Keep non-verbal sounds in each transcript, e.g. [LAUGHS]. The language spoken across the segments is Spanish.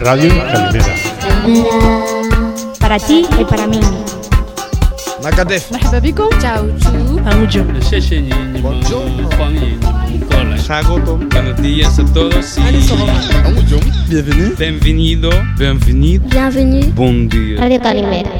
Radio Calimera. Para ti y para mí. Macatef. Chao, ah, Mucho. Buenos días a todos. Y... Bienvenido. Bienvenido. Bienvenido. Bienvenido. Buen día. Radio Calimera.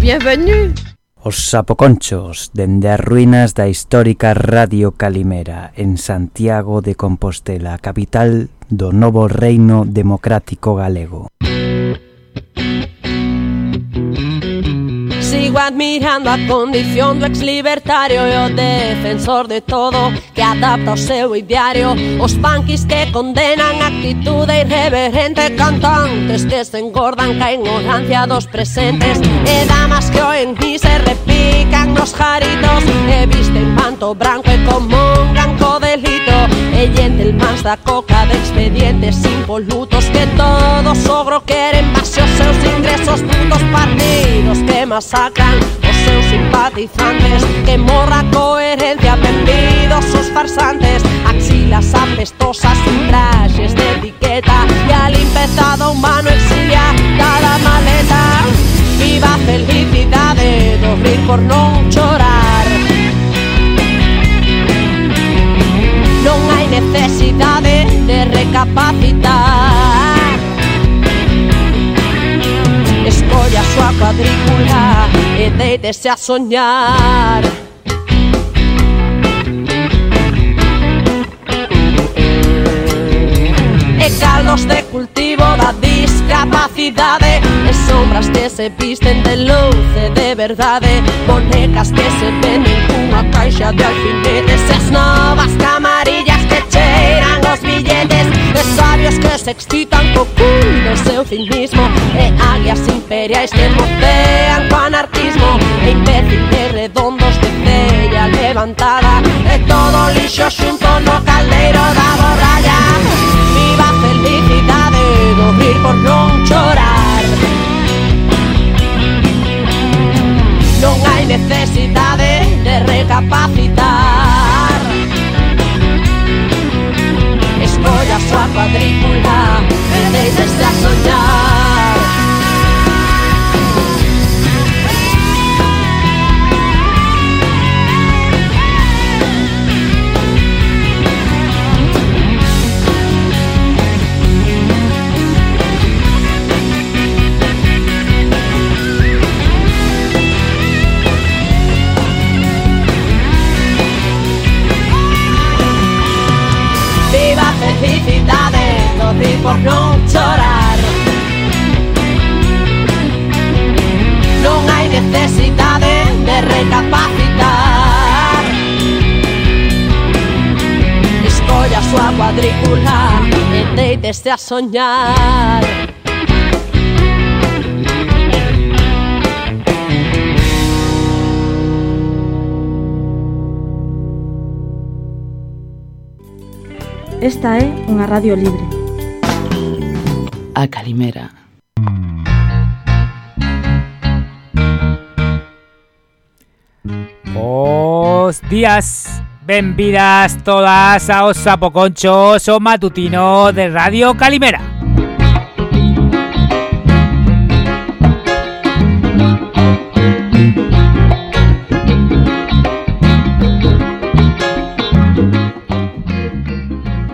Bienvenido. Os sapoconchos dende as ruínas da histórica Radio Calimera en Santiago de Compostela, capital do novo reino democrático galego. Sigo admirando a condición do ex libertario e defensor de todo que adapta o seu ideario. Os punkis que condenan a actitude irreverente Cantantes que se engordan ca ignorancia dos presentes. E damas que oen mi se repican nos jaritos E visten manto branco e comungan co delito. E gentlemans da coca de expedientes impolutos Que todo sogro queren base seus ingresos brutos Partidos que sacan os seus simpatizantes Que morra a coherencia, benvidos os farsantes Axilas apestosas, sin traxes de etiqueta E a limpeza do humano exilia cada maleta. Viva a felicidade do rir por non chorar. Non hai necesidade de recapacitar. A súa cuadrícula e deítese a soñar. E caldos de cultivo toda discapacidade. E sombras que se visten de luz e de verdade. Bonecas que se venden cunha caixa de alfinetes E as novas camarillas que cheiran os billetes. E sabios que se excitan co cul do seu cinismo E águias imperiais que mocean co anarquismo E imbéciles redondos de cella levantada. E todo lixo xunto no caldeiro da borralla sufrir por non chorar Non hai necesidade de recapacitar. Escolla a súa cuadrícula e deixes de soñar. doce por non chorar Non hai necesidade de recapacitar. Escolla a súa cuadrícula e deitese a soñar. Esta é unha radio libre. A Calimera. Os días, benvidas todas aos sapoconchos o matutino de Radio Calimera.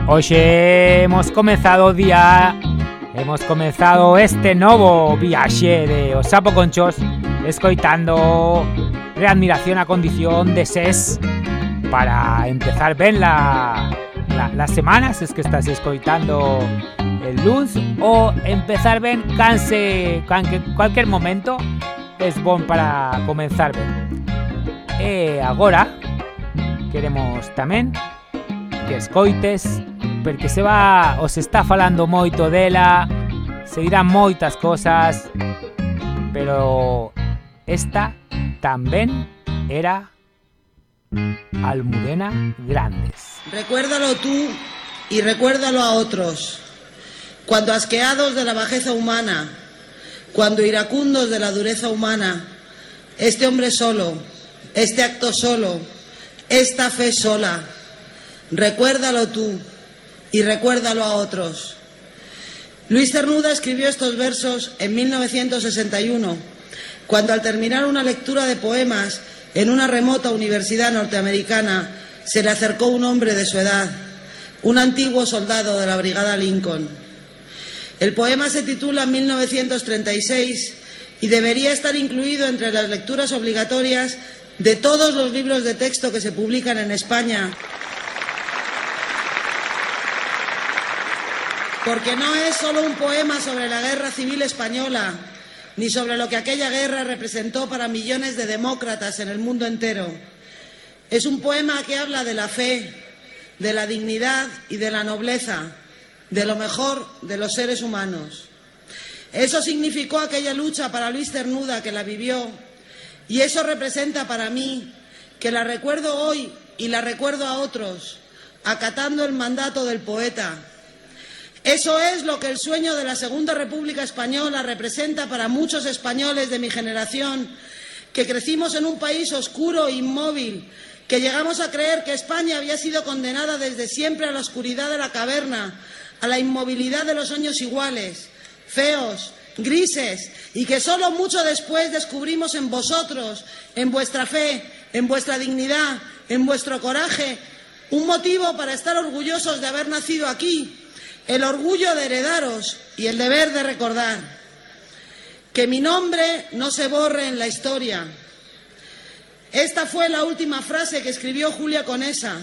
Hoxe hemos comezado o día Hemos comezado este novo viaxe de os sapoconchos Escoitando readmiración a condición de SES Para empezar. Ben la, la, las semanas Es que estás escoitando el luz O empezar ben canse cualquier momento Es bon para comenzar ben E agora queremos tamén que escoites porque se va os está falando moito dela se dirán moitas cosas pero esta tamén era Almudena Grandes Recuérdalo tú y recuérdalo a otros. Cuando asqueados de la bajeza humana, cuando iracundos de la dureza humana, este hombre solo, este acto solo, esta fe sola, recuérdalo tú y recuérdalo a otros. Luis Cernuda escribió estos versos en 1961, cuando al terminar una lectura de poemas en una remota universidad norteamericana se le acercó un hombre de su edad, un antiguo soldado de la Brigada Lincoln. El poema se titula 1936 y debería estar incluido entre las lecturas obligatorias de todos los libros de texto que se publican en España. Porque no es solo un poema sobre la guerra civil española, ni sobre lo que aquella guerra representó para millones de demócratas en el mundo entero. Es un poema que habla de la fe, de la dignidad y de la nobleza, de lo mejor de los seres humanos. Eso significó aquella lucha para Luis Cernuda que la vivió y eso representa para mí que la recuerdo hoy y la recuerdo a otros, acatando el mandato del poeta. Eso es lo que el sueño de la Segunda República Española representa para muchos españoles de mi generación, que crecimos en un país oscuro e inmóvil, que llegamos a creer que España había sido condenada desde siempre a la oscuridad de la caverna, a la inmovilidad de los años iguales, feos, grises, y que solo mucho después descubrimos en vosotros, en vuestra fe, en vuestra dignidad, en vuestro coraje, un motivo para estar orgullosos de haber nacido aquí, el orgullo de heredaros y el deber de recordar. Que mi nombre no se borre en la historia. Esta fue la última frase que escribió Julia Conesa,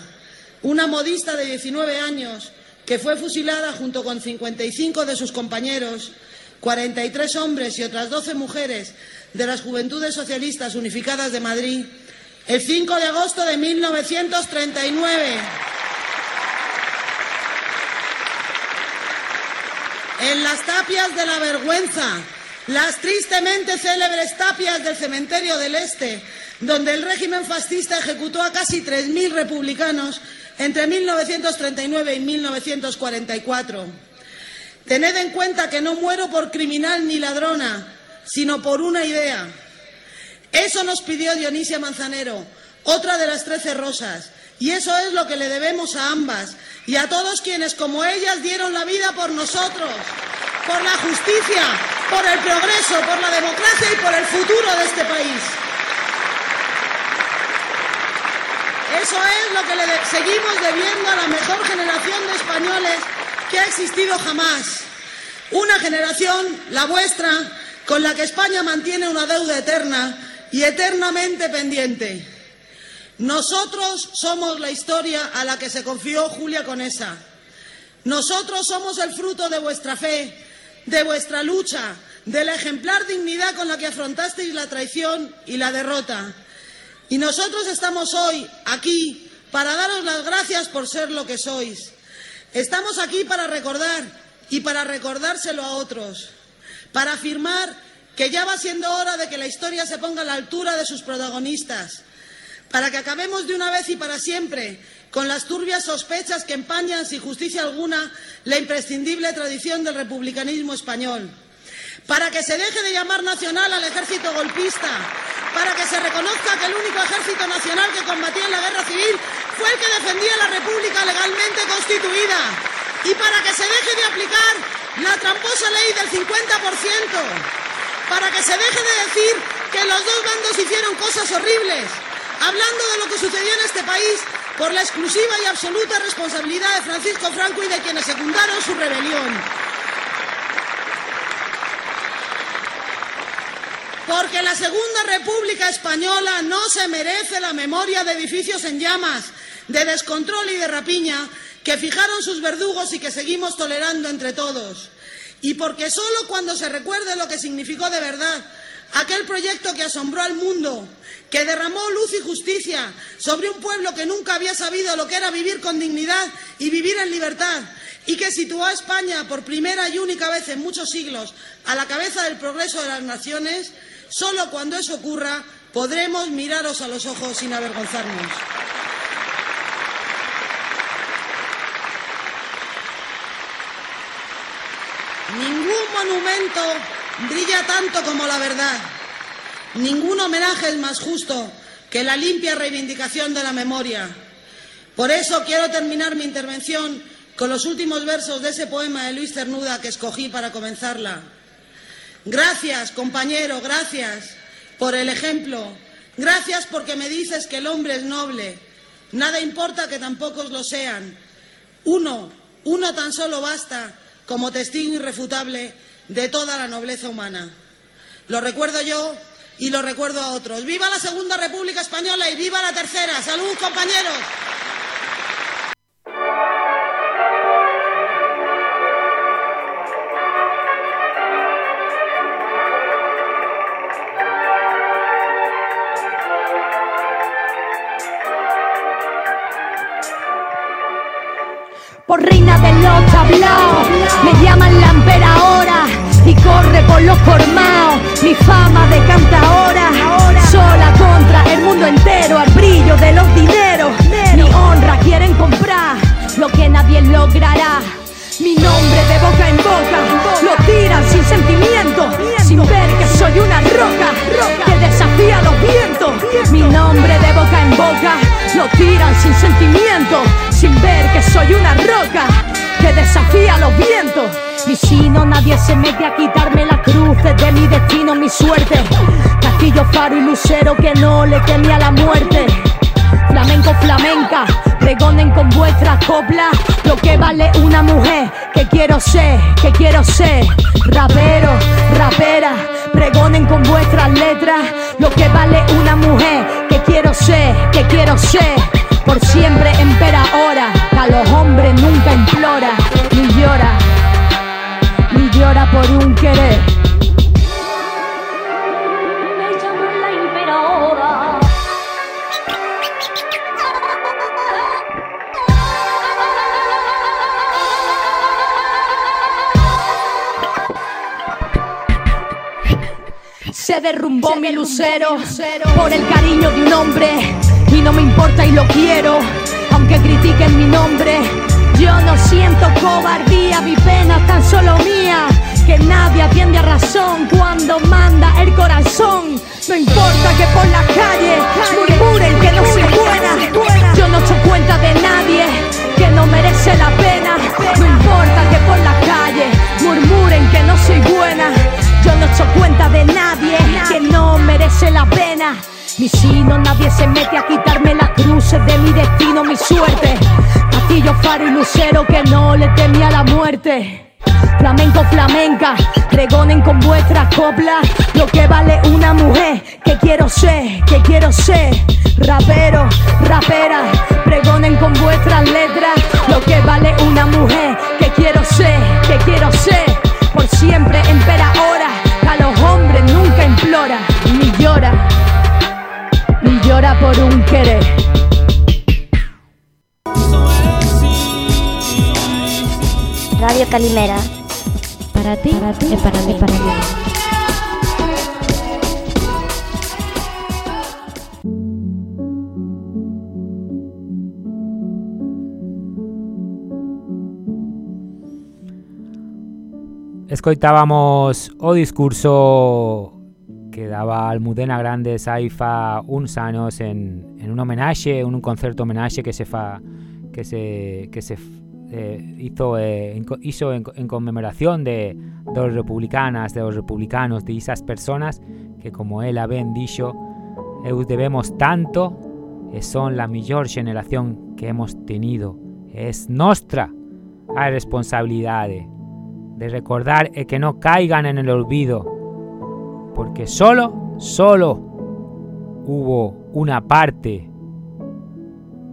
una modista de 19 años que fue fusilada junto con 55 de sus compañeros 43 hombres y otras 12 mujeres de las Juventudes Socialistas Unificadas de Madrid el 5 de agosto de 1939. En las tapias de la vergüenza, las tristemente célebres tapias del cementerio del Este, donde el régimen fascista ejecutó a casi 3.000 republicanos entre 1939 y 1944. Tened en cuenta que no muero por criminal ni ladrona, sino por una idea. Eso nos pidió Dionisia Manzanero, otra de las trece rosas, y eso es lo que le debemos a ambas y a todos quienes como ellas dieron la vida por nosotros, por la justicia, por el progreso, por la democracia y por el futuro de este país. Eso es lo que le seguimos debiendo a la mejor generación de españoles que ha existido jamás. Una generación, la vuestra, con la que España mantiene una deuda eterna y eternamente pendiente. Nosotros somos la historia a la que se confió Julia Conesa. Nosotros somos el fruto de vuestra fe, de vuestra lucha, de la ejemplar dignidad con la que afrontasteis la traición y la derrota. Y nosotros estamos hoy aquí para daros las gracias por ser lo que sois. Estamos aquí para recordar y para recordárselo a otros, para afirmar que ya va siendo hora de que la historia se ponga a la altura de sus protagonistas, para que acabemos de una vez y para siempre con las turbias sospechas que empañan sin justicia alguna la imprescindible tradición del republicanismo español, para que se deje de llamar nacional al ejército golpista, para que se reconozca que el único ejército nacional que combatía en la guerra civil fue el que defendía la República legalmente constituida. Y para que se deje de aplicar la tramposa ley del 50%, para que se deje de decir que los dos bandos hicieron cosas horribles, hablando de lo que sucedió en este país por la exclusiva y absoluta responsabilidad de Francisco Franco y de quienes secundaron su rebelión. Porque la Segunda República Española no se merece la memoria de edificios en llamas, de descontrol y de rapiña que fijaron sus verdugos y que seguimos tolerando entre todos. Y porque solo cuando se recuerde lo que significó de verdad aquel proyecto que asombró al mundo, que derramó luz y justicia sobre un pueblo que nunca había sabido lo que era vivir con dignidad y vivir en libertad, y que situó a España por primera y única vez en muchos siglos a la cabeza del progreso de las naciones, solo cuando eso ocurra podremos miraros a los ojos sin avergonzarnos. Ningún monumento brilla tanto como la verdad. Ningún homenaje es más justo que la limpia reivindicación de la memoria. Por eso quiero terminar mi intervención con los últimos versos de ese poema de Luis Cernuda que escogí para comenzarla. Gracias, compañero, gracias por el ejemplo. Gracias porque me dices que el hombre es noble. Nada importa que tampoco lo sean. Uno, uno tan solo basta como testigo irrefutable de toda la nobleza humana. Lo recuerdo yo y lo recuerdo a otros. ¡Viva la Segunda República Española y viva la Tercera! ¡Salud, compañeros! Por reina de los tablaos, me llaman la ahora y corre por los formados. Mi fama de ahora, sola contra el mundo entero, al brillo de los dineros. Mi honra quieren comprar lo que nadie logrará. Mi nombre de boca en boca lo tiran sin sentimiento, sin ver que soy una roca que desafía los vientos. Mi nombre de boca en boca lo tiran sin sentimiento, sin ver que soy una roca que desafía los vientos. Nadie se mete a quitarme la cruz de mi destino, mi suerte. Castillo, faro y lucero que no le temía la muerte. Flamenco, flamenca, pregonen con vuestras coplas lo que vale una mujer. Que quiero ser, que quiero ser. Rapero, rapera, pregonen con vuestras letras lo que vale una mujer. Que quiero ser, que quiero ser. Por siempre empera ahora, a los hombres nunca implora, ni llora, ni llora por un querer. Se derrumbó mi lucero por el cariño de un hombre y no me importa y lo quiero, aunque critiquen mi nombre. Yo no siento cobardía, mi pena tan solo mía, que nadie atiende a razón cuando manda el corazón. No importa que por la calle murmuren que no soy buena, yo no echo cuenta de nadie que no merece la pena. No importa que por la calle murmuren que no soy buena, yo no echo cuenta de nadie que no merece la pena. Mi sino, nadie se mete a quitarme las cruces de mi destino, mi suerte. Faro y lucero que no le temía la muerte. Flamenco, flamenca, pregonen con vuestras coplas lo que vale una mujer. Que quiero ser, que quiero ser. Rapero, rapera, pregonen con vuestras letras lo que vale una mujer. Que quiero ser, que quiero ser. Por siempre empera ahora, a los hombres nunca implora ni llora ni llora por un querer. Radio Calimera. Para ti, para ti, y para mí. para mí. Escoitábamos o discurso que daba Almudena Grandes aí fa uns anos en, en un homenaxe, un, un concerto homenaxe que se fa que se que se eh, hizo eh, en, hizo en, en conmemoración de dos republicanas, de los republicanos, de esas personas que como ben dixo, eu debemos tanto e son la mellor generación que hemos tenido. Es nostra a responsabilidade de recordar e que no caigan en el olvido, porque solo, solo hubo una parte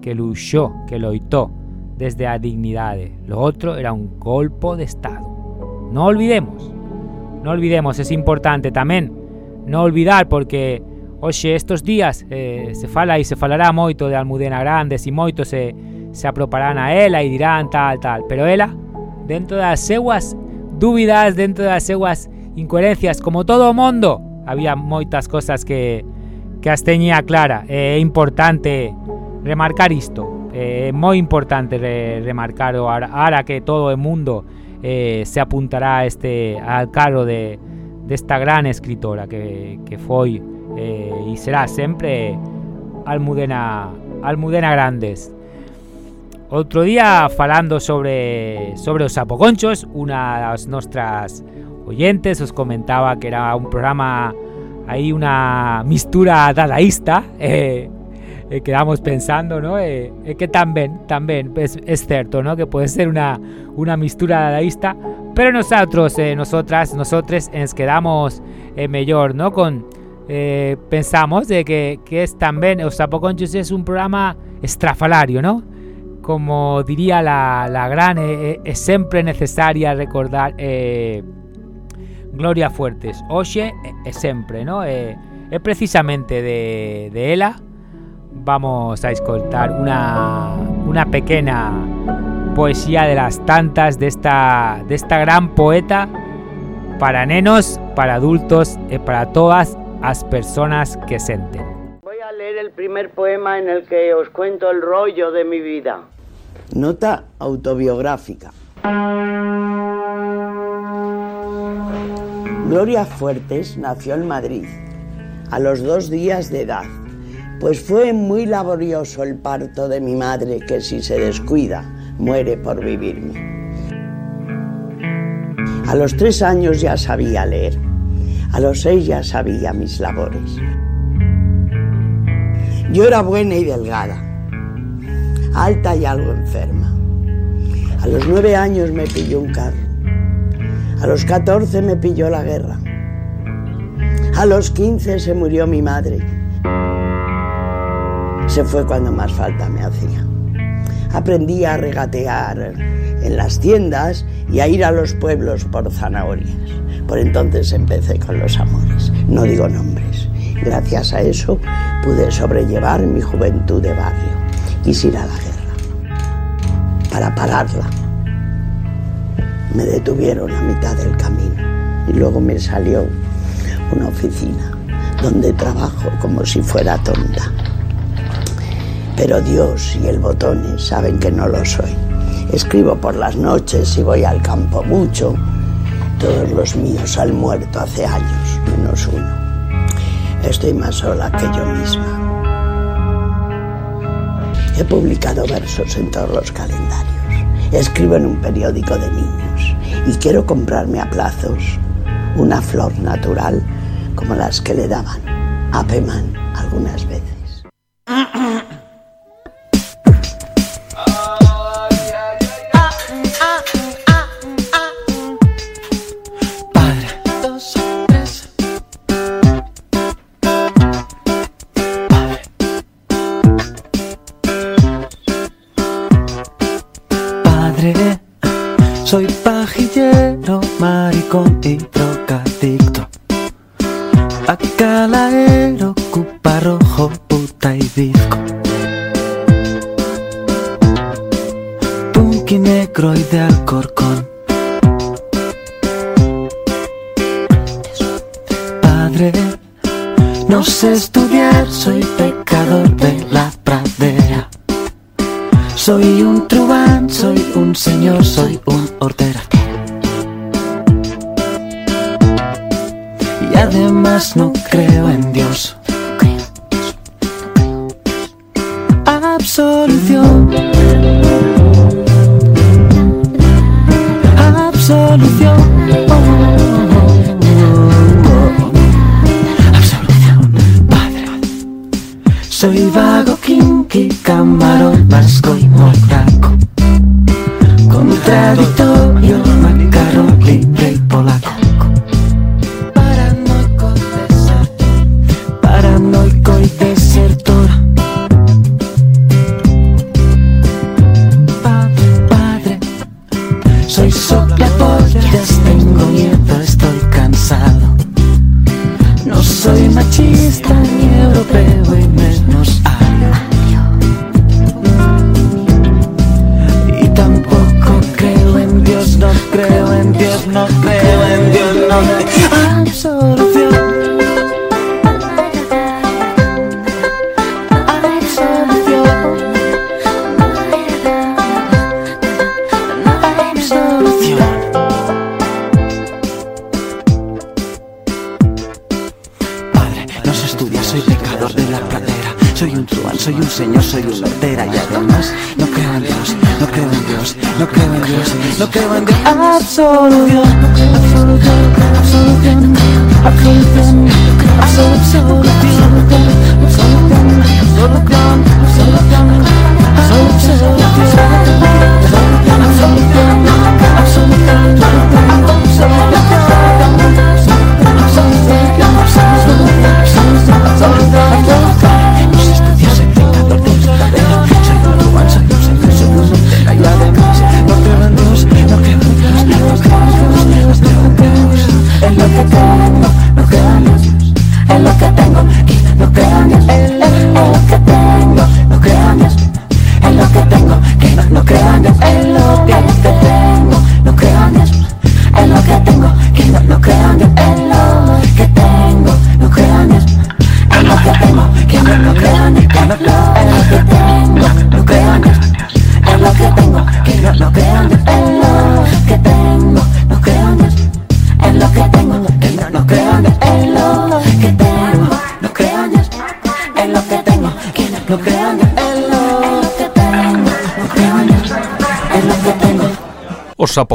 que luchó, que loitó desde a dignidade. Lo otro era un golpe de Estado. No olvidemos, no olvidemos, es importante tamén no olvidar porque hoxe estos días eh, se fala e se falará moito de Almudena Grandes e moito se, se aproparán a ela e dirán tal, tal, pero ela dentro das seuas dúbidas, dentro das seuas incoherencias, como todo o mundo, había moitas cosas que, que as teñía clara. É importante remarcar isto. É moi importante re, remarcar ahora, ahora que todo o mundo eh, se apuntará a este al carro de desta gran escritora que, foi eh, e será sempre Almudena Almudena Grandes. Otro día falando sobre sobre os apoconchos, una das nostras oyentes os comentaba que era un programa aí una mistura dadaísta, eh, quedamos pensando, ¿no? Eh, eh, que también, también es, es, cierto, ¿no? Que puede ser una, una mistura dadaísta, pero nosotros, eh, nosotras, nosotros nos quedamos eh, mejor, ¿no? Con eh, pensamos de que, que es también, o sea, es un programa estrafalario, ¿no? Como diría la, la gran, es siempre necesaria recordar Gloria Fuertes. Oye, es siempre, ¿no? es precisamente de, de ella vamos a escoltar una, una pequeña poesía de las tantas de esta, de esta gran poeta para nenos, para adultos y para todas las personas que sienten. Voy a leer el primer poema en el que os cuento el rollo de mi vida. Nota autobiográfica. Gloria Fuertes nació en Madrid a los dos días de edad pues fue muy laborioso el parto de mi madre, que si se descuida, muere por vivirme. A los tres años ya sabía leer, a los seis ya sabía mis labores. Yo era buena y delgada, alta y algo enferma. A los nueve años me pilló un carro, a los catorce me pilló la guerra, a los quince se murió mi madre se fue cuando más falta me hacía. Aprendí a regatear en las tiendas y a ir a los pueblos por zanahorias. Por entonces empecé con los amores, no digo nombres. Gracias a eso pude sobrellevar mi juventud de barrio. Quise ir a la guerra para pararla. Me detuvieron a mitad del camino y luego me salió una oficina donde trabajo como si fuera tonta. Pero Dios y el botones saben que no lo soy. Escribo por las noches y voy al campo mucho. Todos los míos han muerto hace años, menos uno. Estoy más sola que yo misma. He publicado versos en todos los calendarios. Escribo en un periódico de niños y quiero comprarme a plazos una flor natural como las que le daban a Peman algunas veces. No creo en no. Absolución. Absolución.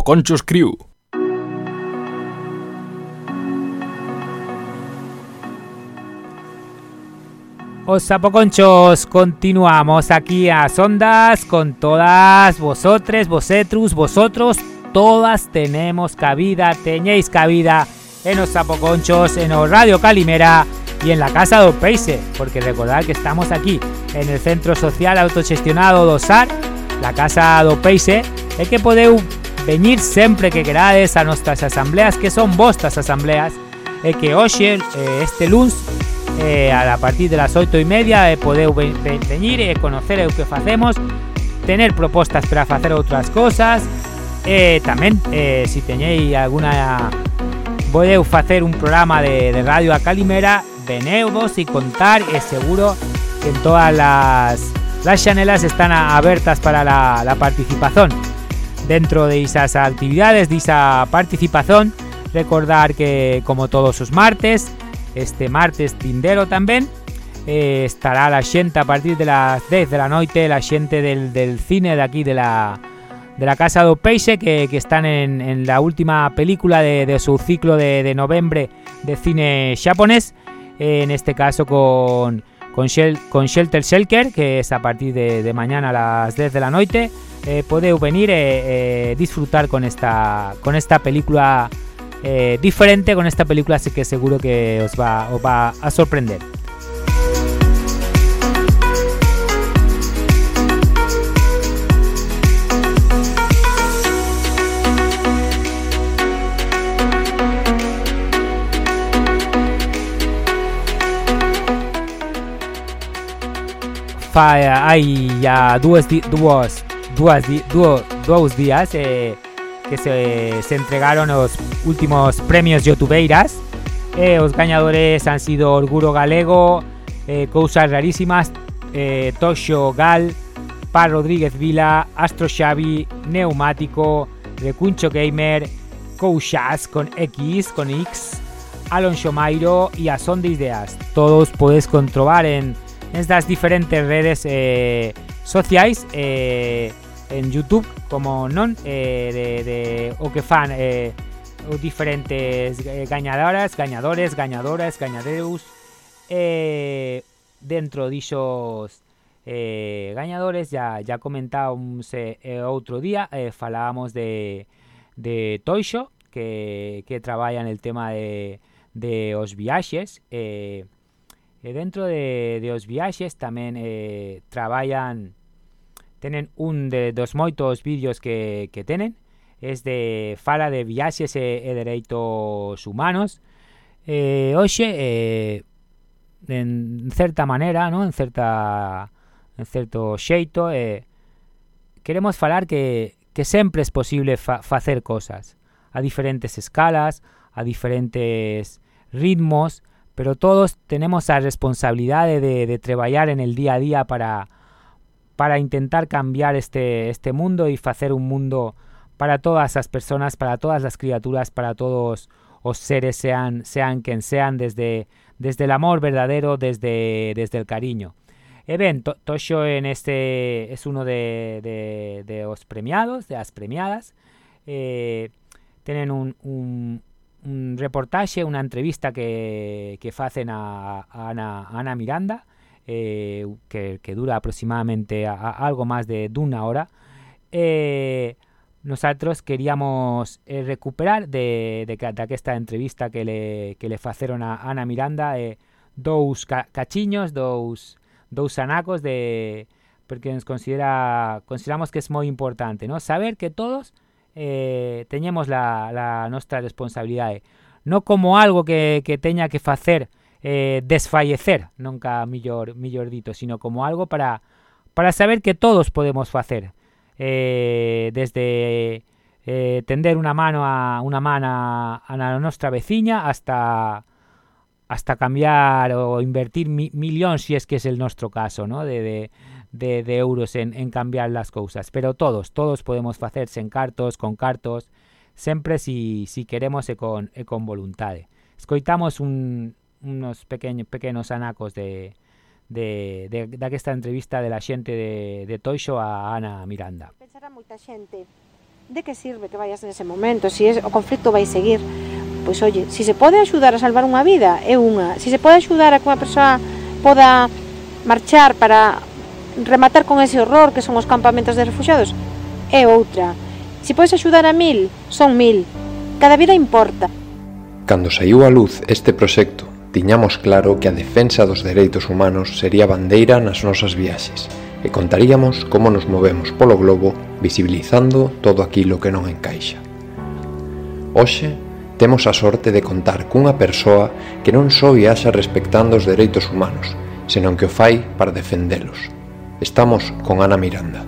Sapoconchos Crew. Os sapoconchos, continuamos aquí a Sondas con todas vosotros, vosotros, vosotros, todas tenemos cabida, tenéis cabida en los sapoconchos, en los Radio Calimera y en la Casa do Peise, porque recordad que estamos aquí en el Centro Social Autogestionado Dosar, la Casa do Peise, es que podeu venir siempre que querades a nuestras asambleas, que son vuestras asambleas, e que hoy, eh, este lunes, eh, a partir de las 8 y media, eh, podeu venir e conocer lo que hacemos, tener propuestas para hacer otras cosas, también si tenéis alguna podeu hacer un programa de, radio a Calimera, veneudos y contar, es seguro que en todas las, las chanelas están abiertas para la, la participación dentro de esas actividades, de esa participación. Recordar que como todos los martes, este martes tindero también, eh, estará la gente a partir de las 10 de la noche, la gente del, cine de aquí de la, de la Casa do Peixe, que, están en, la última película de, su ciclo de, de, noviembre de cine japonés, en este caso con, con, con Shelter Shelker, que es a partir de, mañana a las 10 de la noche eh, venir e disfrutar con esta, con esta película eh, diferente, con esta película así que seguro que os va a sorprender. Hay ya dos, dos dos, días eh, que se, entregaron los últimos premios youtubeiras. Eh, los ganadores han sido Orguro Galego, eh, Cosas Rarísimas, eh, Tosho Gal, Par Rodríguez Vila, Astro Xavi, Neumático, Recuncho Gamer, Koushas con X, con X, Alonso Mairo y Son de Ideas. Todos podéis comprobar en estas diferentes redes sociales en YouTube como non eh, de, de, o que fan eh, diferentes eh, gañadoras, gañadores, gañadoras, eh, dentro disos eh, gañadores ya ya comentábamos eh, outro día eh, falábamos de de Toixo que, que traballa en el tema de, de os viaxes eh, E dentro de, de os viaxes tamén eh, traballan tenen un de dos moitos vídeos que, que tenen es de fala de viaxes e, e dereitos humanos eh, hoxe eh, en certa maneira no? en certa en certo xeito eh, queremos falar que, que sempre é posible fa, facer cosas a diferentes escalas a diferentes ritmos pero todos tenemos a responsabilidade de, de traballar en el día a día para para intentar cambiar este, este mundo y hacer un mundo para todas las personas, para todas las criaturas, para todos los seres, sean, sean quien sean, desde, desde el amor verdadero, desde, desde el cariño. E ben, to, en este es uno de, de, de os premiados, de as premiadas. Eh, tenen un, un, un reportaxe, unha entrevista que, que facen a, Ana, Miranda, eh, que, que dura aproximadamente algo máis de dunha hora. Eh, nosotros queríamos eh, recuperar de, de, de aquesta entrevista que le, que le faceron a Ana Miranda dous ca, cachiños, dous dous anacos de porque nos considera consideramos que es moi importante, ¿no? Saber que todos eh, teñemos la, la non como algo que, que que facer eh, desfallecer, nunca millor, millor dito, sino como algo para, para saber que todos podemos facer, eh, desde eh, tender unha mano a unha mana a nosa veciña hasta hasta cambiar o invertir mi, millóns, si es que es el nuestro caso, ¿no? de, de, de euros en, en cambiar las cousas, pero todos, todos podemos facerse en cartos, con cartos, sempre si, si queremos e con, e con voluntade. Escoitamos un, unos pequeños, pequenos anacos de, de, de, d'aquesta entrevista de la xente de, de Toixo a Ana Miranda. Pensará moita xente de que sirve que vayas nese momento, si es, o conflito vai seguir. Pois, oye, si se pode axudar a salvar unha vida, é unha. Si se pode axudar a que unha persoa poda marchar para rematar con ese horror que son os campamentos de refugiados é outra. Se podes axudar a mil, son mil. Cada vida importa. Cando saiu a luz este proxecto, tiñamos claro que a defensa dos dereitos humanos sería bandeira nas nosas viaxes e contaríamos como nos movemos polo globo visibilizando todo aquilo que non encaixa. Hoxe, temos a sorte de contar cunha persoa que non só viaxa respectando os dereitos humanos, senón que o fai para defendelos. Estamos con Ana Miranda.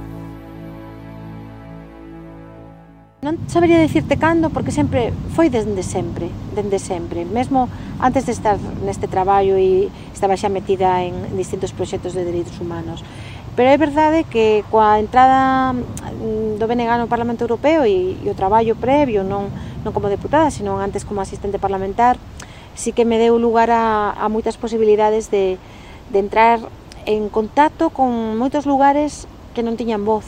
Non sabería dicirte cando, porque sempre foi dende sempre, dende sempre. Mesmo antes de estar neste traballo e estaba xa metida en distintos proxectos de dereitos humanos. Pero é verdade que coa entrada mm, do BNG no Parlamento Europeo e, e o traballo previo, non, non como deputada, sino antes como asistente parlamentar, sí que me deu lugar a, a moitas posibilidades de, de entrar en contacto con moitos lugares que non tiñan voz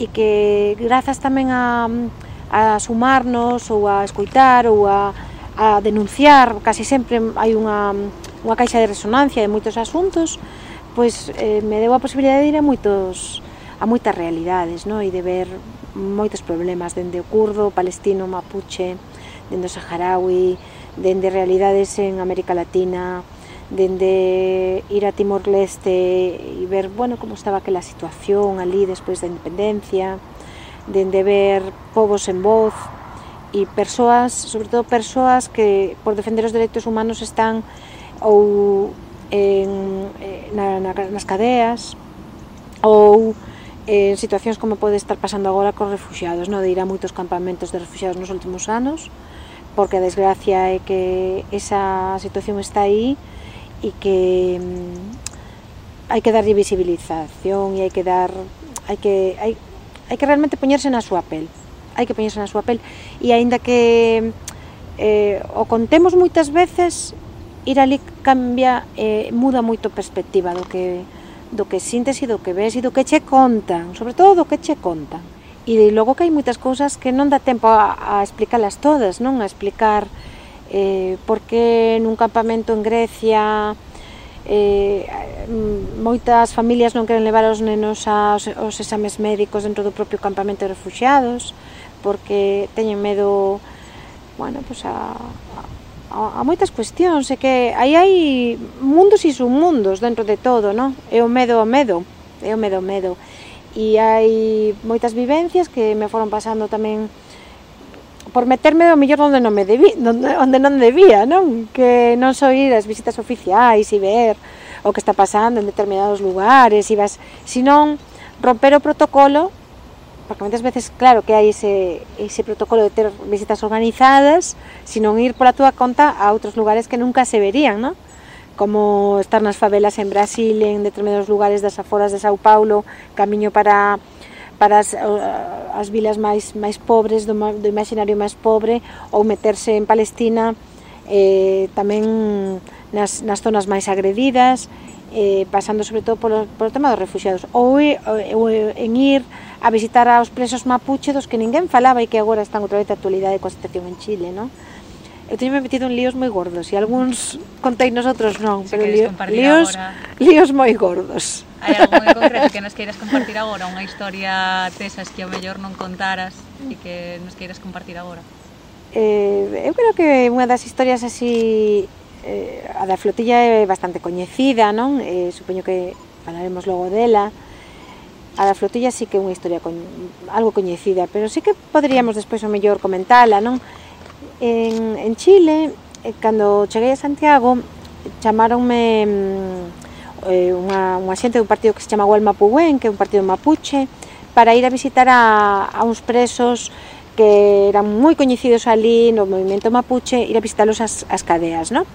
e que grazas tamén a, a sumarnos ou a escoitar ou a, a denunciar, casi sempre hai unha, unha caixa de resonancia de moitos asuntos, pois eh, me deu a posibilidade de ir a moitos a moitas realidades, no? e de ver moitos problemas dende o curdo, palestino, mapuche, dende o saharaui, dende realidades en América Latina, dende ir a Timor Leste e ver, bueno, como estaba aquela situación ali despois da independencia, dende ver povos en voz e persoas, sobre todo persoas que por defender os dereitos humanos están ou en, eh, na, na, nas cadeas ou en situacións como pode estar pasando agora cos refugiados, no? de ir a moitos campamentos de refugiados nos últimos anos, porque a desgracia é que esa situación está aí e que mm, hai que darlle visibilización e hai que dar hai que hai, hai que realmente poñerse na súa pel. Hai que poñerse na súa pel e aínda que eh, o contemos moitas veces ir ali cambia eh, muda moito perspectiva do que do que sintes e do que ves e do que che contan, sobre todo do que che contan. E logo que hai moitas cousas que non dá tempo a, a explicalas todas, non? A explicar eh, porque nun campamento en Grecia eh, mm, moitas familias non queren levar os nenos aos, aos exames médicos dentro do propio campamento de refugiados porque teñen medo bueno, pues a, a, a moitas cuestións e que aí hai mundos e submundos dentro de todo non? é o medo ao medo é o medo ao medo e hai moitas vivencias que me foron pasando tamén por meterme o millor onde non me debí, onde, onde non debía, non? Que non só ir as visitas oficiais e ver o que está pasando en determinados lugares, e vas, senón romper o protocolo porque moitas veces, claro, que hai ese, ese protocolo de ter visitas organizadas, sino ir pola túa conta a outros lugares que nunca se verían, ¿no? como estar nas favelas en Brasil, en determinados lugares das aforas de Sao Paulo, camiño para para as, eh, as vilas máis, máis pobres, do, do imaginario máis pobre, ou meterse en Palestina eh, tamén nas, nas zonas máis agredidas, eh, pasando sobre todo polo, polo tema dos refugiados, ou, ou en ir a visitar aos presos mapuche dos que ninguén falaba e que agora están outra vez de actualidade coa situación en Chile, non? eu teñome metido en líos moi gordos e algúns contei nosotros non, Se pero lío, líos, agora. líos moi gordos. Hai algún en concreto que nos queiras compartir agora, unha historia tesas que ao mellor non contaras e que nos queiras compartir agora? Eh, eu creo que unha das historias así eh, a da flotilla é bastante coñecida, non? Eh, supoño que falaremos logo dela. A da flotilla sí que é unha historia con, algo coñecida, pero sí que poderíamos despois o mellor comentala, non? En, en Chile, eh, cando cheguei a Santiago, chamaronme mm, eh, unha, unha xente dun partido que se chama Huelma Puguen, que é un partido mapuche, para ir a visitar a, a uns presos que eran moi coñecidos ali no movimento mapuche, ir a visitarlos as, as cadeas, non?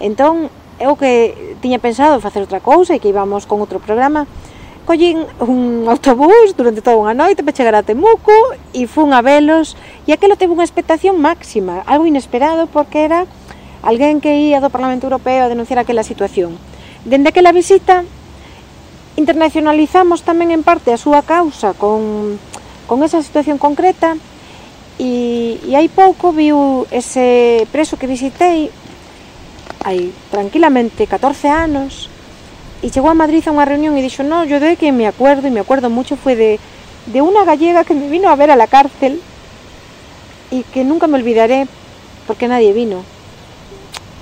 Entón, eu que tiña pensado facer outra cousa e que íbamos con outro programa, collín un autobús durante toda unha noite para chegar a Temuco e fun a velos e aquilo teve unha expectación máxima, algo inesperado porque era alguén que ía do Parlamento Europeo a denunciar aquela situación. Dende aquela visita internacionalizamos tamén en parte a súa causa con, con esa situación concreta e, e hai pouco viu ese preso que visitei hai tranquilamente 14 anos e chegou a Madrid a unha reunión e dixo no, yo de que me acuerdo e me acuerdo mucho fue de, de una gallega que me vino a ver a la cárcel e que nunca me olvidaré porque nadie vino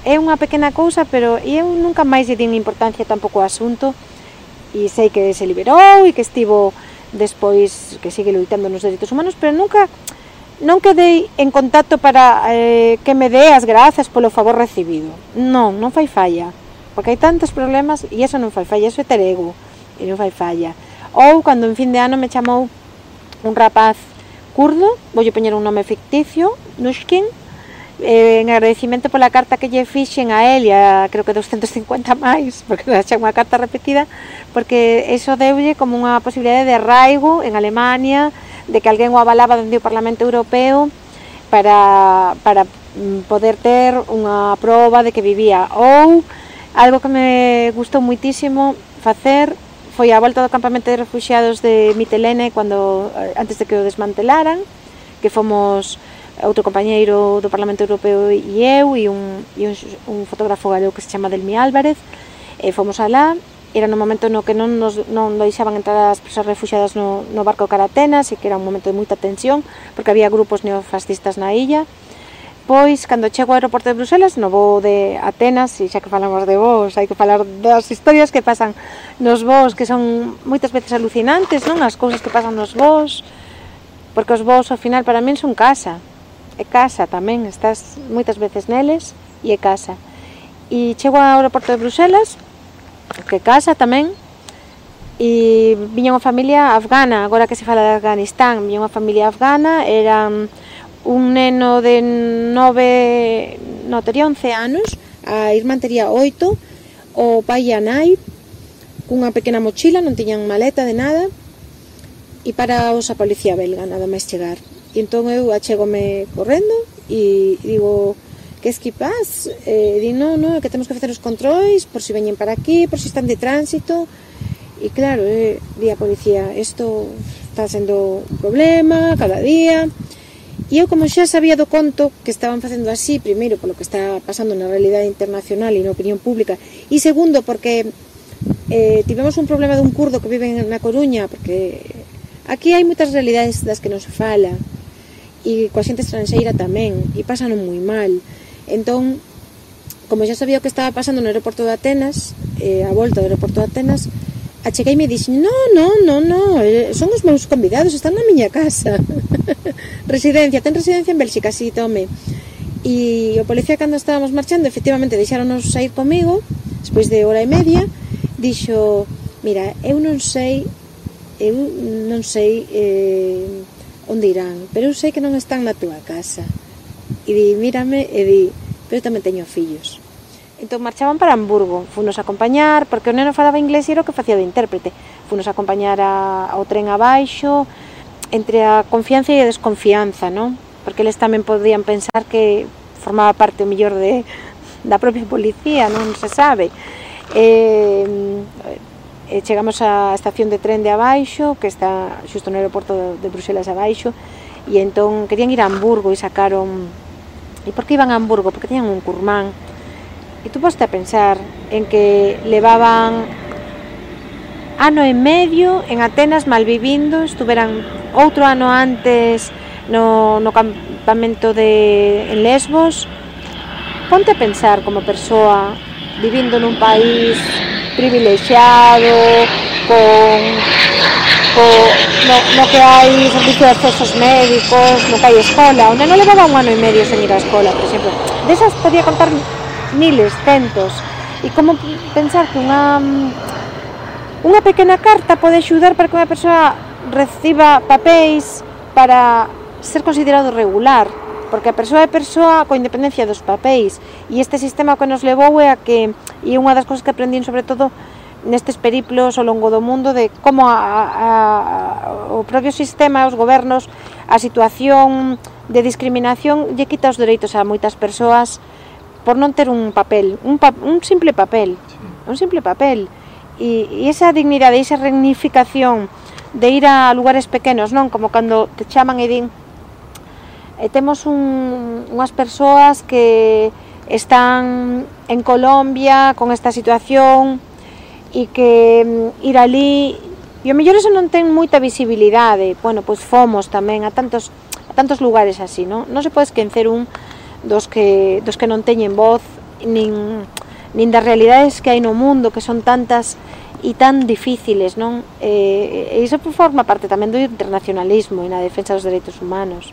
é unha pequena cousa pero eu nunca máis lle din importancia tampouco ao asunto e sei que se liberou e que estivo despois que sigue loitando nos dereitos humanos pero nunca non quedei en contacto para eh, que me dé as grazas polo favor recibido. Non, non fai falla. Porque hai tantos problemas e eso non fai falla, eso é ter ego e non fai falla. Ou cando en fin de ano me chamou un rapaz curdo, voulle poñer un nome ficticio, Nushkin, eh, en agradecimento pola carta que lle fixen a él e a creo que 250 máis, [LAUGHS] porque xa unha carta repetida, porque eso deulle como unha posibilidade de arraigo en Alemania, de que alguén o avalaba dende o Parlamento Europeo para, para mm, poder ter unha proba de que vivía ou Algo que me gustou muitísimo facer foi a volta do campamento de refugiados de Mitelene cando eh, antes de que o desmantelaran, que fomos outro compañeiro do Parlamento Europeo e eu e un, e un, un fotógrafo galego que se chama Delmi Álvarez e fomos alá. Era no momento no que non nos non deixaban entrar as persoas refugiadas no, no barco Caratenas e que era un momento de moita tensión porque había grupos neofascistas na illa. Despois, cando chego ao aeroporto de Bruselas, no voo de Atenas, e xa que falamos de voos, hai que falar das historias que pasan nos voos, que son moitas veces alucinantes, non? As cousas que pasan nos voos, porque os voos ao final para min son casa. É casa tamén, estás moitas veces neles e é casa. E chego ao aeroporto de Bruselas, que casa tamén, e viña unha familia afgana, agora que se fala de Afganistán, viña unha familia afgana, eran un neno de nove, no, tería 11 anos, a irmán tería oito, o pai e a nai, cunha pequena mochila, non tiñan maleta de nada, e para os a policía belga, nada máis chegar. E entón eu achegome correndo e digo, que es que pas? E di, non, non, que temos que facer os controis, por si veñen para aquí, por si están de tránsito, E claro, eh, di a policía, isto está sendo un problema cada día, E eu como xa sabía do conto que estaban facendo así, primeiro polo que está pasando na realidade internacional e na opinión pública, e segundo porque eh, tivemos un problema dun curdo que vive na Coruña, porque aquí hai moitas realidades das que non se fala, e coa xente estranxeira tamén, e pasan moi mal. Entón, como xa sabía o que estaba pasando no aeroporto de Atenas, eh, a volta do aeroporto de Atenas, achegueime e dixen non, non, non, non, eh, son os meus convidados, están na miña casa. [LAUGHS] Residencia, ten residencia en Bélxica, si, sí, tome. E o policía cando estábamos marchando efectivamente deixáronos sair comigo despois de hora e media dixo, mira, eu non sei eu non sei eh, onde irán pero eu sei que non están na túa casa. E di, mírame e di, pero tamén teño fillos. Entón marchaban para Hamburgo, funos acompañar, porque o neno falaba inglés e era o que facía de intérprete. Funos acompañar a, ao tren abaixo, entre a confianza e a desconfianza, non? Porque eles tamén podían pensar que formaba parte o mellor de, da propia policía, non se sabe. E, e chegamos á estación de tren de abaixo, que está xusto no aeroporto de Bruxelas abaixo, e entón querían ir a Hamburgo e sacaron... E por que iban a Hamburgo? Porque teñan un curmán E tú poste a pensar en que levaban ano e medio en Atenas malvivindo, estuveran outro ano antes no, no campamento de en Lesbos. Ponte a pensar como persoa vivindo nun país privilexiado, con, con no, no que hai servicio de accesos médicos, no que hai escola, onde non levaba un ano e medio sen ir á escola, por exemplo. Desas podía contar miles, centos. E como pensar que unha unha pequena carta pode axudar para que unha persoa reciba papéis para ser considerado regular, porque a persoa é persoa coa independencia dos papéis e este sistema que nos levou é a que e unha das cousas que aprendín sobre todo nestes periplos ao longo do mundo de como a, a, a, o propio sistema, os gobernos, a situación de discriminación lle quita os dereitos a moitas persoas por non ter un papel, un, pa, un simple papel, un simple papel. E, e esa dignidade, esa reunificación de ir a lugares pequenos, non? Como cando te chaman e din e temos un, unhas persoas que están en Colombia con esta situación e que mm, ir ali e o mellor eso non ten moita visibilidade bueno, pois fomos tamén a tantos, a tantos lugares así non, non se pode esquecer un dos que, dos que non teñen voz nin, nin das realidades que hai no mundo que son tantas e tan difíciles non? e, e iso forma parte tamén do internacionalismo e na defensa dos dereitos humanos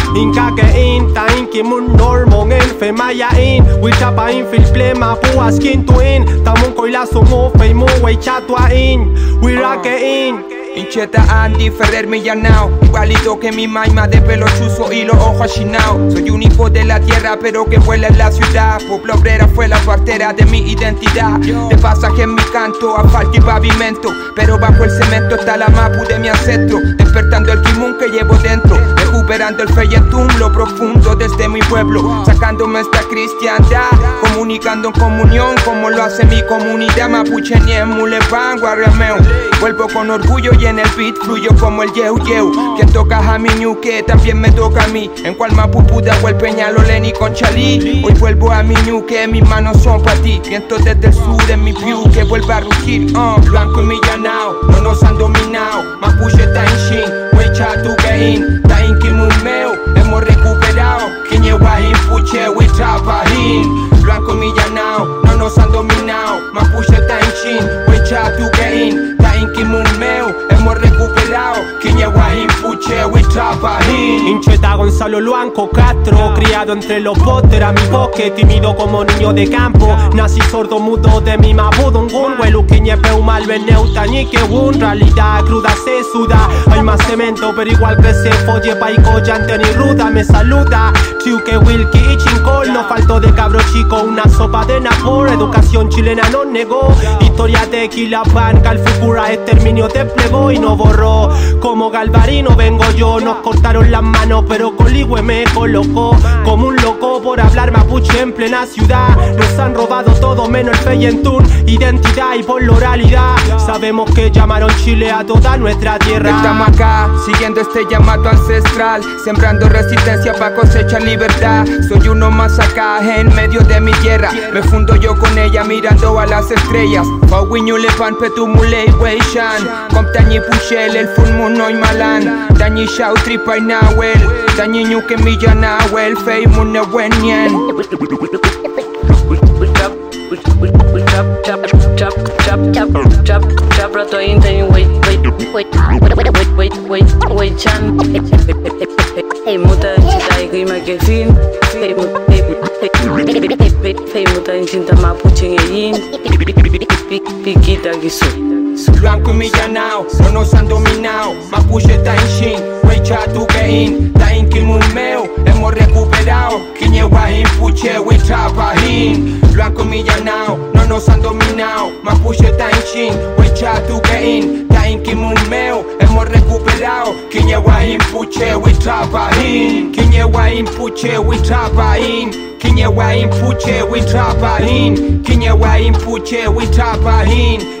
tu in. Ta mun koi la su ngu fej mu wei chatua in. We rock in. Incheta Andy Ferrer Millanao Igualito que mi maima de pelo chuzo y los ojos achinados Soy un hijo de la tierra pero que vuela en la ciudad. Pueblo obrera fue la partera de mi identidad. De pasaje en mi canto, asfalto y pavimento. Pero bajo el cemento está la mapu de mi ancestro. Despertando el kimun que llevo dentro Recuperando el feyetum, lo profundo desde mi pueblo Sacándome esta cristiandad Comunicando en comunión como lo hace mi comunidad Mapuche Niemulepan, Guarriameo Vuelvo con orgullo y en el beat fluyo como el yeu yeu. Quien toca a mi ñuque también me toca a mí. En cual mapupuda o el peñaloleni con chalí. Hoy vuelvo a mi ñuque, mis manos son para ti. Viento desde el sur en mi view que vuelva a rugir uh, Blanco y millanao, no nos han dominado Mapuche Tanshin, Wecha tu gain Tain kimumeo, hemos recuperado Quiñe guahin puche, we trabajín Blanco millanao, no nos han dominado Mapuche Tanshin, Wecha tu gain Tain kimumeo, hemos recuperado Quiñe guahin puche, we trabajín Incheta Gonzalo Luanco Castro Criado entre los botes, era mi bosque Tímido como niño de campo. Nací sordo mudo de mi mabudungun Huelu quiñe peu mal veneuta ni que un Realidad cruda se suda Hay más cemento pero igual que se folle Paico llante ni ruda me saluda. Chiuque Wilkie y Chincol No faltó de cabro chico una sopa de napor Educación chilena no negó Historia de Quilapan Calfucura exterminio desplegó y no borró. Como Galvarino vengo yo. Nos cortaron las manos pero Coligüe me colocó Como un loco por hablar mapuche en plena ciudad. Nos han robado todo menos el Feyentún. Identidad y por la oralidad. Sabemos que llamaron Chile a toda nuestra tierra. Estamos acá, siguiendo este llamado ancestral Sembrando resistencia para cosechar libertad. Soy uno más acá en medio de mi tierra Me fundo yo con ella mirando a las estrellas. Pauiñule pan petumule Nishan Komptani pushel el fun mu noy malan Tani shau tripay nawel Tani nyuke milla nawel Fey mu ne wen yen wait, wait, wait, wait, wait, wait, wait, wait, wait, wait, wait, wait, wait, wait, wait, chan. Hey, muta, chita, grima que fin. Hey, muta, chita, mapuche, egin. Piquita, guiso. Blanco y millanao, no nos han dominado Mapuche está en shin, wecha tu in Ta in kimumeo, hemos recuperado Quiñe guahin puche, we trabajín Blanco millanao, no nos han dominado Mapuche está en shin, wecha tu in Ta in kimumeo, hemos recuperado Quiñe guahin puche, we trabajín Quiñe guahin puche, we trabajín Quiñe guahin puche, we trabajín Quiñe guahin puche, we trabajín Kinye wa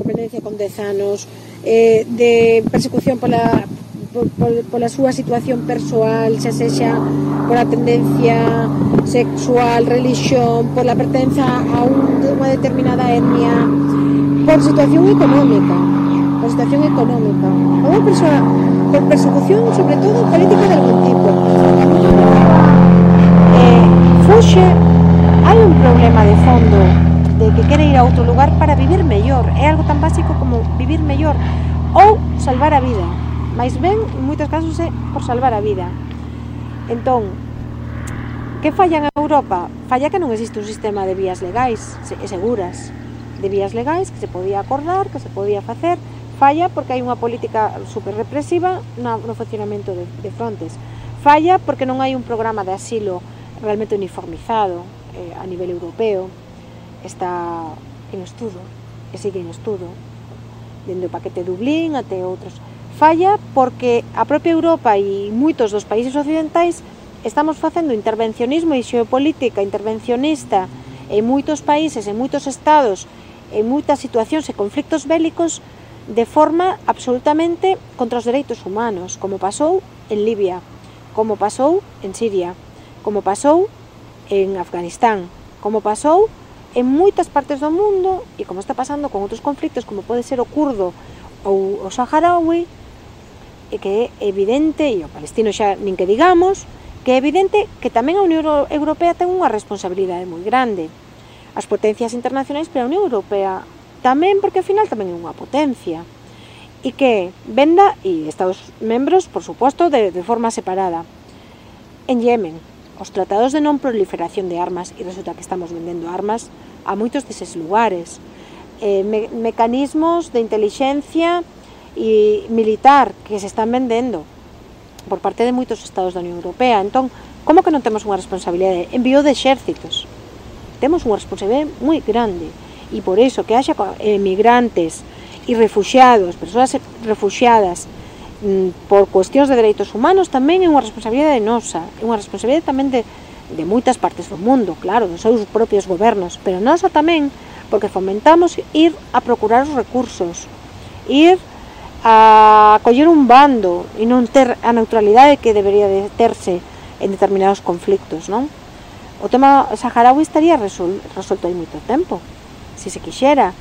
independencia con 10 anos, eh, de persecución pola, pol, pola súa situación persoal, xa sexa pola tendencia sexual, religión, pola pertenza a un, unha determinada etnia, por situación económica, por situación económica, ou persoa, por persecución, sobre todo, política de algún tipo. Eh, fuxe, hai un problema de fondo de que quere ir a outro lugar para vivir mellor. É algo tan básico como vivir mellor ou salvar a vida. Mais ben, en moitos casos é por salvar a vida. Entón, que falla en Europa? Falla que non existe un sistema de vías legais e seguras, de vías legais que se podía acordar, que se podía facer, falla porque hai unha política super represiva no funcionamento de, de frontes. Falla porque non hai un programa de asilo realmente uniformizado eh, a nivel europeo está en estudo e sigue en estudo dende o paquete Dublín até outros. Falla porque a propia Europa e moitos dos países occidentais estamos facendo intervencionismo e xeopolítica intervencionista en moitos países, en moitos estados, en moitas situacións e conflictos bélicos de forma absolutamente contra os dereitos humanos, como pasou en Libia, como pasou en Siria, como pasou en Afganistán, como pasou en moitas partes do mundo e como está pasando con outros conflictos como pode ser o curdo ou o saharaui e que é evidente, e o palestino xa nin que digamos, que é evidente que tamén a Unión Europea ten unha responsabilidade moi grande. As potencias internacionais pero a Unión Europea tamén, porque ao final tamén é unha potencia. E que venda, e Estados membros, por suposto, de, de forma separada, en Yemen, os tratados de non proliferación de armas e resulta que estamos vendendo armas a moitos deses lugares. Eh, me, mecanismos de inteligencia e militar que se están vendendo por parte de moitos estados da Unión Europea. Entón, como que non temos unha responsabilidade? envío de exércitos. Temos unha responsabilidade moi grande. E por iso que haxa emigrantes e refugiados, persoas refugiadas Mm, por cuestións de dereitos humanos tamén é unha responsabilidade nosa, é unha responsabilidade tamén de, de moitas partes do mundo, claro, dos seus propios gobernos, pero nosa tamén porque fomentamos ir a procurar os recursos, ir a coller un bando e non ter a neutralidade que debería de terse en determinados conflictos, non? O tema saharaui estaría resolto hai moito tempo, se se quixera,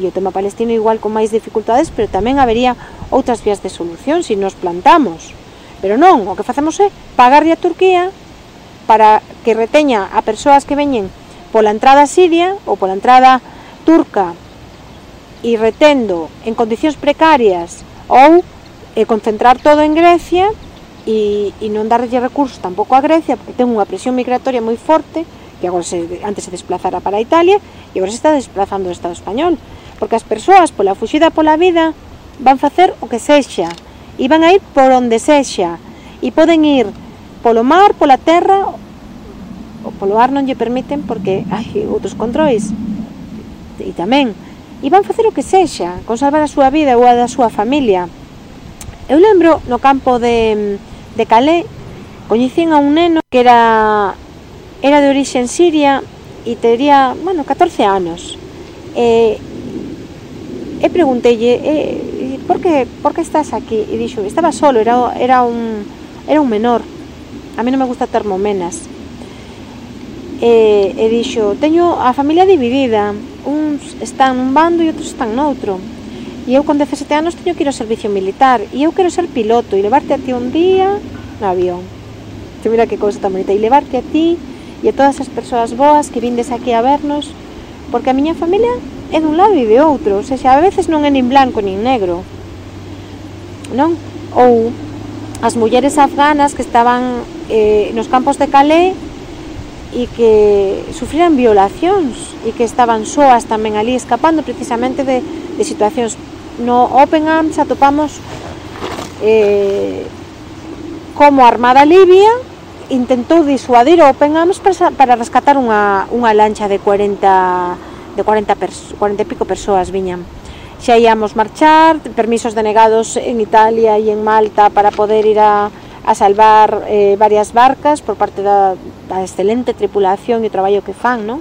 e o tema palestino igual con máis dificultades, pero tamén habería outras vías de solución se si nos plantamos. Pero non, o que facemos é pagarlle a Turquía para que reteña a persoas que veñen pola entrada siria ou pola entrada turca e retendo en condicións precarias ou e concentrar todo en Grecia e, e non darlle recursos tampouco a Grecia porque ten unha presión migratoria moi forte que agora se, antes se desplazara para Italia e agora se está desplazando ao Estado español porque as persoas pola fuxida pola vida van facer o que sexa. E van a ir por onde sexa. E poden ir polo mar, pola terra o polo ar non lle permiten porque hai outros controis. E tamén. E van facer o que sexa con salvar a súa vida ou a da súa familia. Eu lembro no campo de, de Calais coñecín a un neno que era era de orixen siria e tería, bueno, 14 anos. E e preguntelle e, por, que, por que estás aquí? E dixo, estaba solo, era, era, un, era un menor. A mí non me gusta ter momenas. E, e dixo teño a familia dividida. Uns están nun bando e outros están noutro. E eu con 17 anos teño que ir ao servicio militar. E eu quero ser piloto e levarte a ti un día no avión. Te mira que cousa tan bonita. E levarte a ti e a todas as persoas boas que vindes aquí a vernos porque a miña familia é dun lado e de outro, ou seja, a veces non é nin blanco nin negro. Non? Ou as mulleres afganas que estaban eh, nos campos de Calais e que sufriran violacións e que estaban soas tamén ali escapando precisamente de, de situacións no Open Arms atopamos eh, como a Armada Libia intentou disuadir o Open Arms para, para rescatar unha, unha lancha de 40 de 40, pers 40 e pico persoas viñan. Xa íamos marchar, permisos denegados en Italia e en Malta para poder ir a, a salvar eh, varias barcas por parte da, da excelente tripulación e o traballo que fan, non?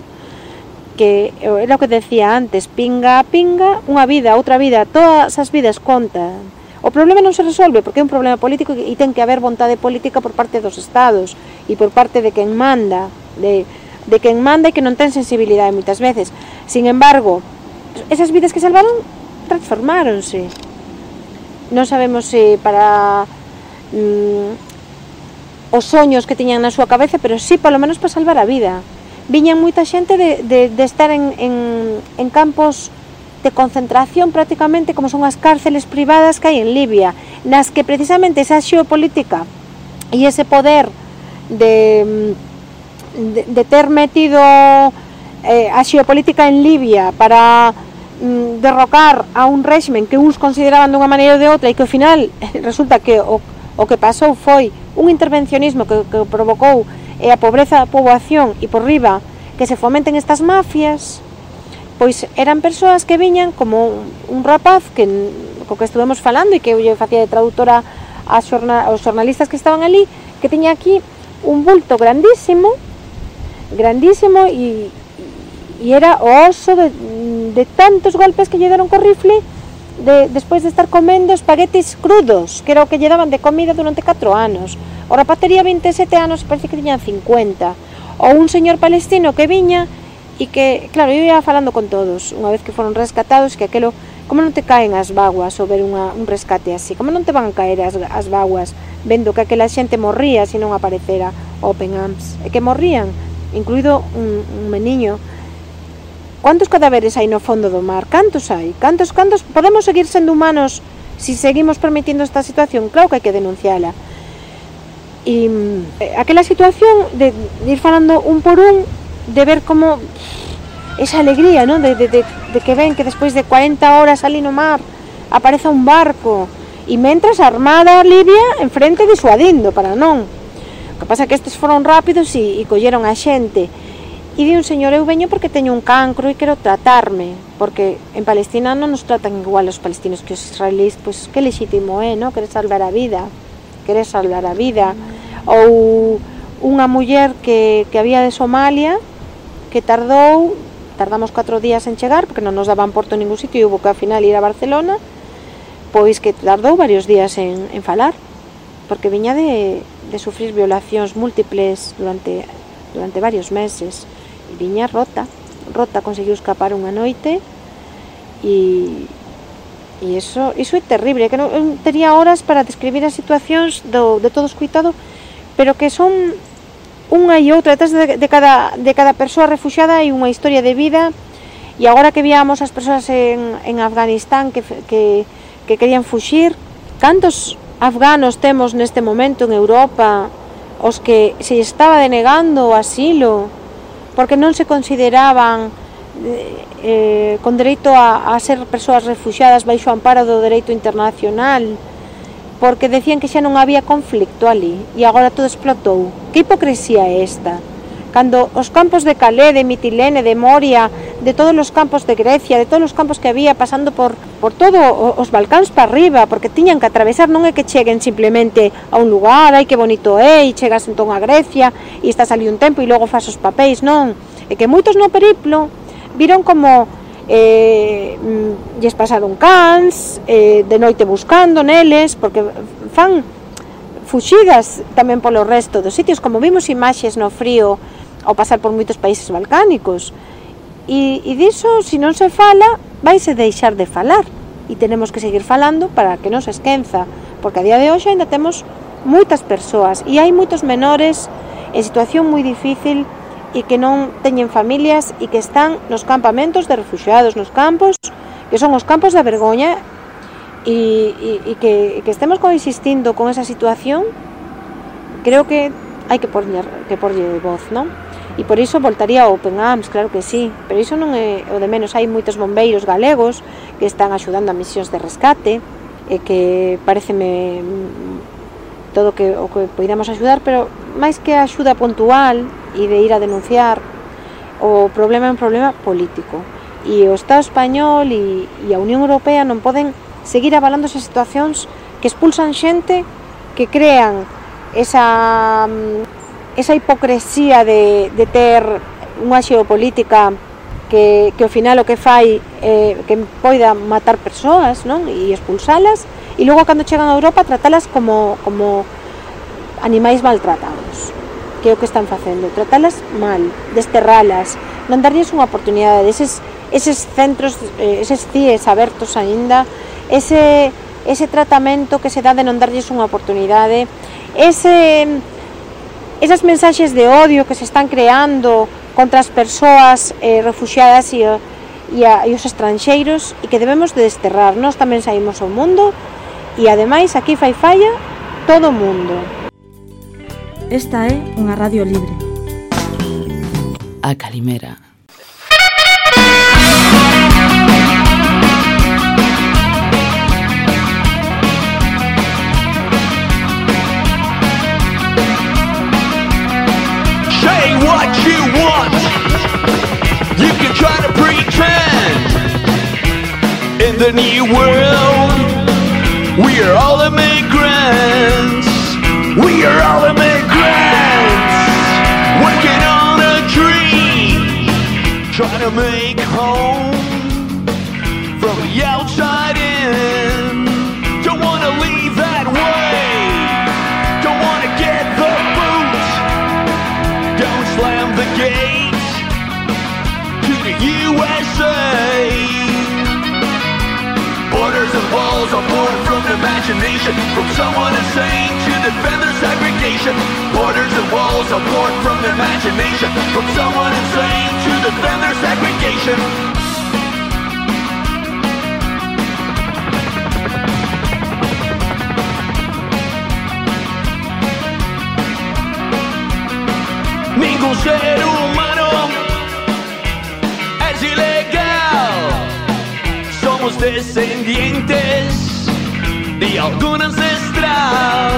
Que eh, era o que decía antes, pinga a pinga, unha vida, outra vida, todas as vidas contan. O problema non se resolve porque é un problema político e ten que haber vontade política por parte dos estados e por parte de quen manda, de, de quen manda e que non ten sensibilidade moitas veces. Sin embargo, esas vidas que salvaron transformáronse. Non sabemos se para mm, os soños que tiñan na súa cabeza, pero sí polo menos para salvar a vida. Viñan moita xente de, de, de estar en, en, en campos de concentración prácticamente como son as cárceles privadas que hai en Libia, nas que precisamente esa xeopolítica e ese poder de, mm, de, de ter metido eh, a xeopolítica en Libia para mm, derrocar a un régimen que uns consideraban dunha maneira ou de outra e que ao final eh, resulta que o, o que pasou foi un intervencionismo que, que provocou eh, a pobreza da poboación e por riba que se fomenten estas mafias pois eran persoas que viñan como un rapaz que co que estuvemos falando e que eu lle facía de traductora a xorna, aos xornalistas que estaban ali que tiña aquí un bulto grandísimo grandísimo e e era o oso de, mm, de tantos golpes que lle deron co rifle de, despois de estar comendo espaguetis crudos, que era o que lle daban de comida durante 4 anos. O rapaz tería 27 anos, parece que tiñan 50. Ou un señor palestino que viña e que, claro, eu ia falando con todos, unha vez que foron rescatados, que aquelo, como non te caen as baguas ou ver unha, un rescate así, como non te van caer as, as baguas vendo que aquela xente morría se non aparecera Open Arms, e que morrían, incluído un, un meniño, Cantos cadáveres hai no fondo do mar? Cantos hai? Cantos, cantos? Podemos seguir sendo humanos se si seguimos permitindo esta situación? Claro que hai que denunciala. E eh, aquela situación de, de ir falando un por un, de ver como esa alegría, ¿no? de, de, de, de que ven que despois de 40 horas ali no mar apareza un barco e mentras a armada libia enfrente disuadindo para non. O que pasa que estes foron rápidos e, e colleron a xente E di un señor, eu veño porque teño un cancro e quero tratarme, porque en Palestina non nos tratan igual os palestinos que os israelíes, pois que legítimo é, no? Querer salvar a vida, querer salvar a vida. Ou unha muller que, que había de Somalia, que tardou, tardamos 4 días en chegar, porque non nos daban porto en ningún sitio e hubo que ao final ir a Barcelona, pois que tardou varios días en, en falar, porque viña de, de sufrir violacións múltiples durante, durante varios meses viña rota. Rota conseguiu escapar unha noite e, e iso, iso é terrible, que non tería horas para describir as situacións do, de todos coitado, pero que son unha e outra, detrás de, de, cada, de cada persoa refuxada hai unha historia de vida e agora que víamos as persoas en, en Afganistán que, que, que querían fuxir, cantos afganos temos neste momento en Europa os que se estaba denegando o asilo, porque non se consideraban eh, con dereito a, a ser persoas refugiadas baixo o amparo do dereito internacional porque decían que xa non había conflicto ali e agora todo explotou. Que hipocresía é esta? cando os campos de Calé, de Mitilene, de Moria, de todos os campos de Grecia, de todos os campos que había pasando por, por todo os Balcáns para arriba, porque tiñan que atravesar, non é que cheguen simplemente a un lugar, ai que bonito é, e chegas entón a Grecia, e estás ali un tempo e logo fas os papéis, non. É que moitos no periplo viron como eh, mm, lles pasaron cans, eh, de noite buscando neles, porque fan fuxidas tamén polo resto dos sitios, como vimos imaxes no frío ao pasar por moitos países balcánicos. E, e diso, se non se fala, vaise deixar de falar. E tenemos que seguir falando para que non se esquenza, porque a día de hoxe ainda temos moitas persoas e hai moitos menores en situación moi difícil e que non teñen familias e que están nos campamentos de refugiados, nos campos, que son os campos da vergoña e, e, e que, e que estemos coexistindo con esa situación creo que hai que porlle, que porlle voz, non? e por iso voltaría ao Open Arms, claro que sí, pero iso non é o de menos, hai moitos bombeiros galegos que están axudando a misións de rescate e que pareceme todo que, o que poidamos axudar, pero máis que a axuda puntual e de ir a denunciar, o problema é un problema político. E o Estado español e, e a Unión Europea non poden seguir avalando esas situacións que expulsan xente que crean esa mm, esa hipocresía de, de ter unha xeopolítica que, que ao final o que fai eh, que poida matar persoas non? e expulsalas e logo cando chegan a Europa tratalas como, como animais maltratados que é o que están facendo, tratalas mal, desterralas, non darlles unha oportunidade, eses, eses centros, eh, eses CIEs abertos aínda, ese, ese tratamento que se dá de non darlles unha oportunidade, ese, esas mensaxes de odio que se están creando contra as persoas eh, refugiadas e, e, a, e os estranxeiros e que debemos de desterrar. Nós tamén saímos ao mundo e ademais aquí fai falla todo o mundo. Esta é unha radio libre. A Calimera. The new world. We are all immigrants. We are all immigrants. Working on a dream. Trying to make home imagination, from someone insane to defend their segregation. Borders and walls are born from imagination, from someone insane to defend their segregation. Ningún ser humano es ilegal. Somos descendientes de algún ancestral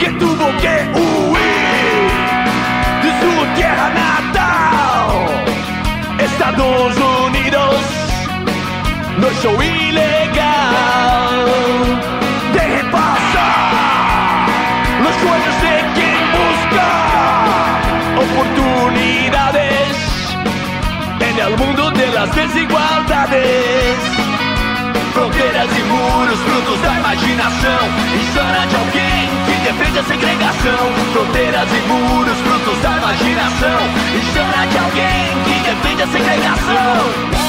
que tuvo que huir de su tierra natal. Estados Unidos no soy ilegal. Deje pasar los sueños de quien busca oportunidades en el mundo de las desigualdades. Fronteiras e muros, frutos da imaginação. Insana de alguém que defende a segregação. Fronteiras e muros, frutos da imaginação. Insana de alguém que defende a segregação.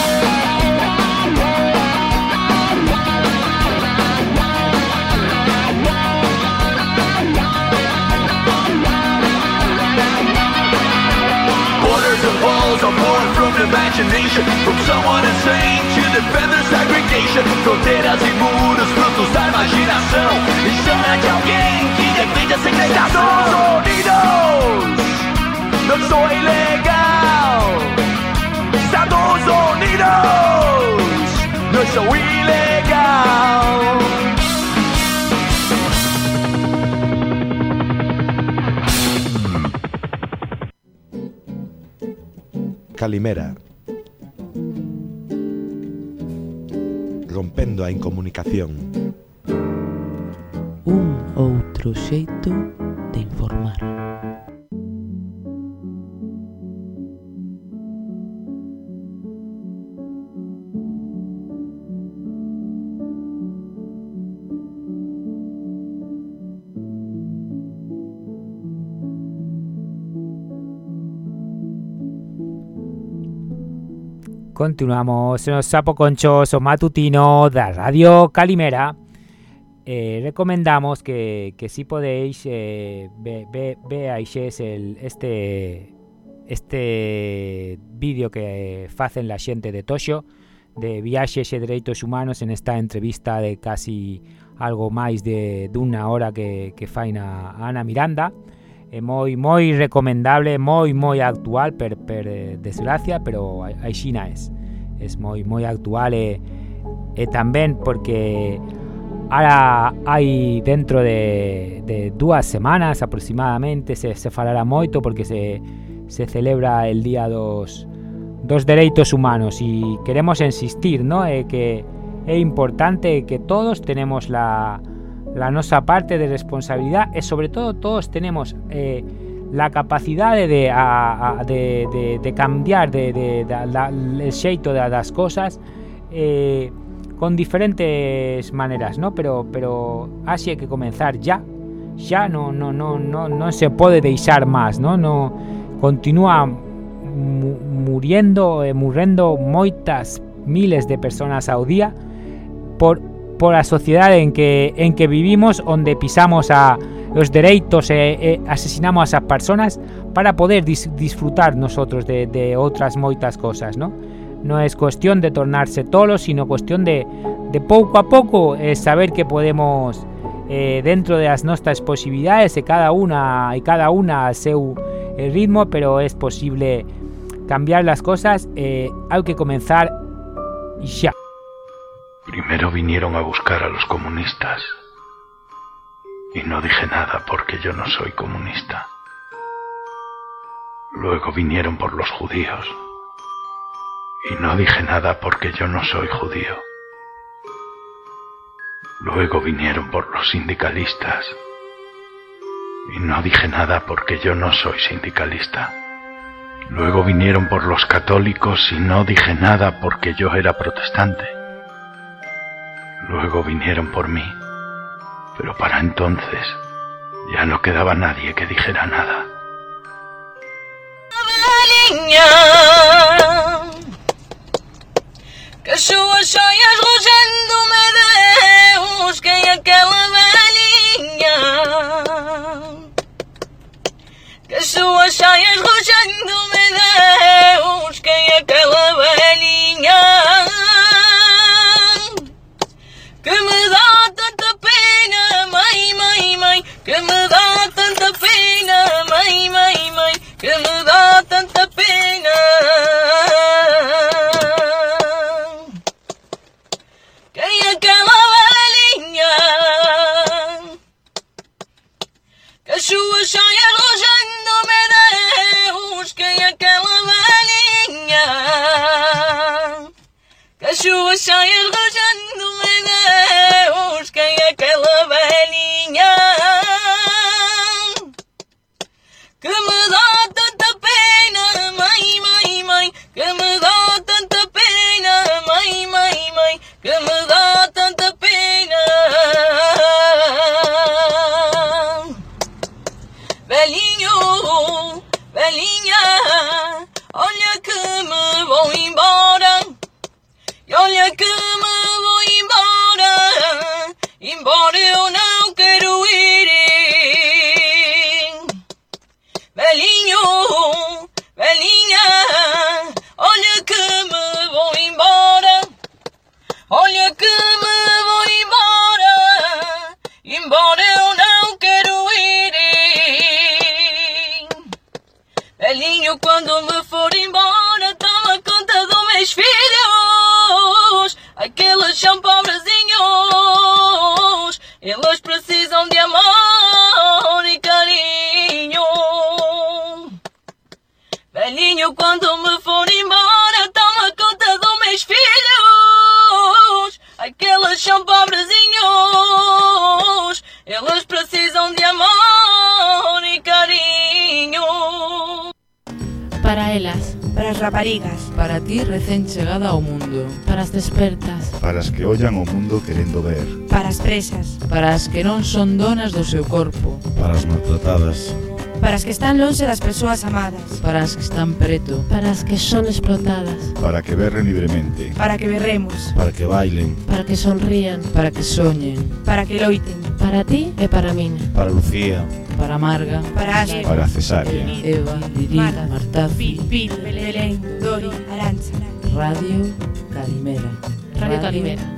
Borders and walls are born from imagination. From someone insane to defend their segregation Fronteiras e muros, frutos da imaginação. Insana de alguém que defende a segregação Estados Unidos, não sou ilegal. Estados Unidos, não sou ilegal. Calimera volvendo a incomunicación. Un outro xeito de informar. Continuamos. En Sapo Conchoso Matutino da Radio Calimera. Eh, recomendamos que, que si podéis eh, ve, ve, veáis el, este este vídeo que facen la xente de Toxo de viaxes e dereitos humanos en esta entrevista de casi algo máis de dunha hora que, que fai na Ana Miranda. É moi moi recomendable, moi moi actual per, per eh, desgracia, pero aixina es. Es moi moi actual e, e tamén porque ahora hai dentro de, de dúas semanas aproximadamente se, se falará moito porque se, se celebra el Día dos, dos Dereitos Humanos e queremos insistir, ¿no? É que é importante que todos tenemos la la nosa parte de responsabilidad e sobre todo todos tenemos eh, la capacidade de, de, de, cambiar de, de, de, la, el xeito de, das cosas eh, con diferentes maneras, ¿no? Pero, pero así hai que comenzar ya, xa no, no, no, no, non se pode deixar máis, ¿no? no continúa mu muriendo e murrendo moitas miles de personas ao día por por a sociedade en que en que vivimos onde pisamos a os dereitos e, e asesinamos a as persoas para poder dis, disfrutar nosotros de, de outras moitas cosas, ¿no? Non é cuestión de tornarse tolos, sino cuestión de, de pouco a pouco eh, saber que podemos eh, dentro das nosas posibilidades e cada unha e cada unha a eh, ritmo, pero é posible cambiar las cosas, eh, hai que comenzar xa. Primero vinieron a buscar a los comunistas. Y no dije nada porque yo no soy comunista. Luego vinieron por los judíos. Y no dije nada porque yo no soy judío. Luego vinieron por los sindicalistas. Y no dije nada porque yo no soy sindicalista. Luego vinieron por los católicos y no dije nada porque yo era protestante. Luego vinieron por mí, pero para entonces ya no quedaba nadie que dijera nada. Mãe, Que me dá tanta pena Mãe, mãe, mãe Que me dá tanta pena. Quem é aquela velhinha? Que as suas joias rojando me Deus Quem é aquela velhinha Que as suas joias rojando me Deus Quem é aquela velhinha. Que me dá tanta pena Mãe, mãe, mãe Que me dá para as que non son donas do seu corpo, Para as maltratadas, para as que están lonxe das persoas amadas, para as que están preto, para as que son explotadas, para que berren libremente, para que berremos, para que bailen, para que sonrían, para que soñen, para que loiten, para ti e para min, para Lucía, para Marga, para Ashley, para Cesárea. Eva, Lirita, Marta, Pil, Pil, Belén, Dori, Arancha, Radio Calimera. Radio Calimera.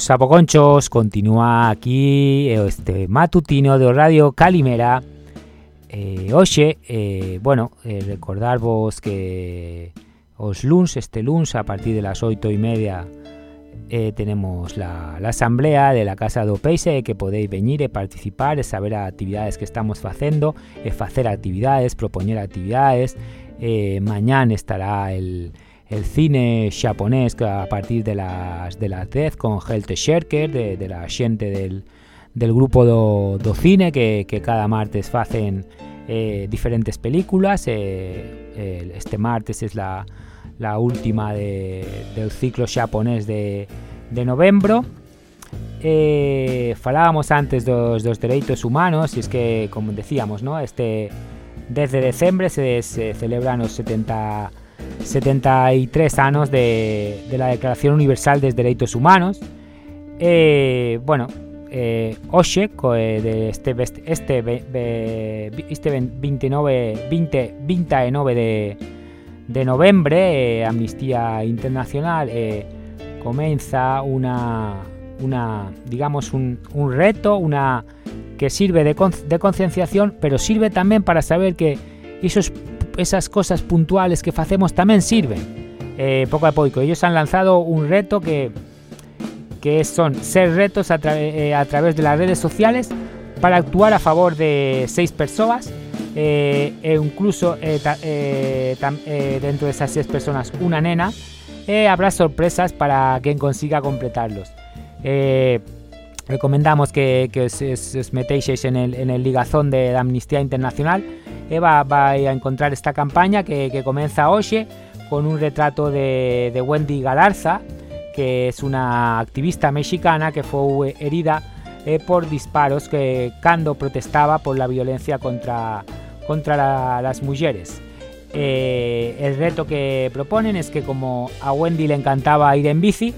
Os sapoconchos. Continúa aquí eh, este matutino de Radio Calimera. Eh, Oxe, eh, bueno, eh, recordarvos que os luns, este luns a partir de las oito y media eh, tenemos la, la asamblea de la Casa do Peixe que podéis venir e participar e saber as actividades que estamos facendo e facer actividades, propoñer actividades. Eh, mañán estará el, el cine xaponés que a partir de las, de las 10 con Helte Sherker, de, la xente del, del grupo do, do cine que, que cada martes facen eh, diferentes películas eh, eh, este martes es la, la última de, del ciclo xaponés de, de novembro eh, falábamos antes dos, dos dereitos humanos y es que como decíamos ¿no? este desde decembre se, se celebran los 70 73 anos de, de la Declaración Universal dos Dereitos Humanos. Eh, bueno eh, de este este este 29 20 29 de, de eh, Amnistía Internacional eh, comeza una una digamos un, un reto una que sirve de, de concienciación pero sirve también para saber que esos esas cosas puntuales que facemos tamén sirven eh, pouco a pouco. Ellos han lanzado un reto que que son ser retos a, tra- eh, a través de las redes sociales para actuar a favor de seis persoas eh, e incluso eh, dentro de esas seis personas una nena habrá sorpresas para quien consiga completarlos. Recomendamos que, que os, os- meteixeis en el, en el ligazón de, de Amnistía Internacional va, vai a encontrar esta campaña que, que comeza hoxe con un retrato de, de Wendy Galarza que es una activista mexicana que fue herida eh, por disparos que cando protestaba por la violencia contra, contra la- las mujeres. Eh, el reto que proponen es que como a Wendy le encantaba ir en bici,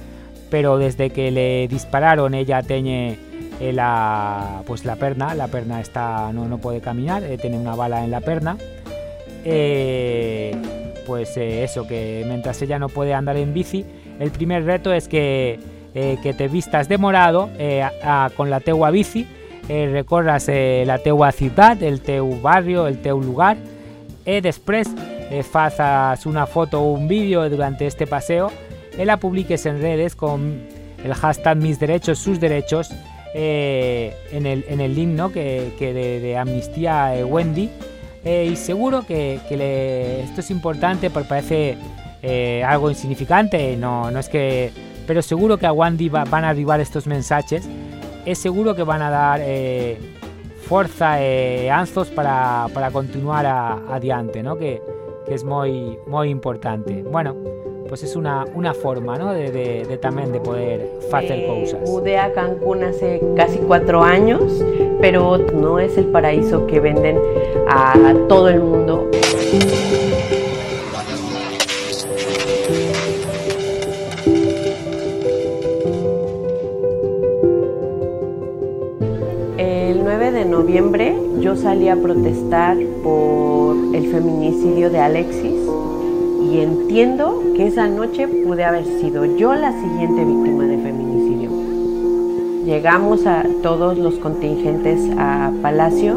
pero desde que le dispararon ella tiene eh, la, pues la perna, la perna está, no, no puede caminar, eh, tiene una bala en la perna. Eh, pues eh, eso, que mientras ella no puede andar en bici, el primer reto es que, que te vistas de morado con la teua bici, recorras la teua ciudad, el teu barrio, el teu lugar, després eh, fazas una foto o un vídeo durante este paseo e la publiques en redes con el hashtag mis derechos, sus derechos eh, en, el, en el link que, que de, de Amnistía eh, Wendy eh, y seguro que, que esto es importante porque parece algo insignificante, no, no es que... Pero seguro que a Wendy va- van a arribar estos mensajes, es seguro que van a dar fuerza e anzos para, para continuar a, adiante, ¿no? Que, que es muy, muy importante. Bueno, pues es una, una forma, ¿no? De, de, de también de poder hacer Eh, cosas. Mudé a Cancún hace casi cuatro años, pero no es el paraíso que venden a todo el mundo. El 9 de noviembre yo salí a protestar por el feminicidio de Alexis y entiendo que esa noche pude haber sido yo la siguiente víctima de feminicidio. Llegamos a todos los contingentes a Palacio.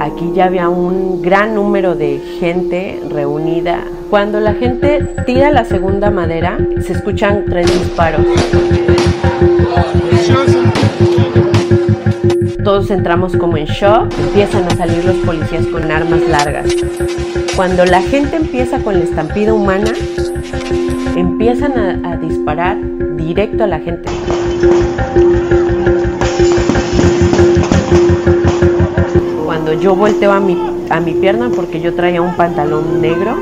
Aquí ya había un gran número de gente reunida. Cuando la gente tira la segunda madera, se escuchan tres disparos. Todos entramos como en shock, empiezan a salir los policías con armas largas. Cuando la gente empieza con la estampida humana, empiezan a, a disparar directo a la gente. Cuando yo volteo a mi, a mi pierna, porque yo traía un pantalón negro,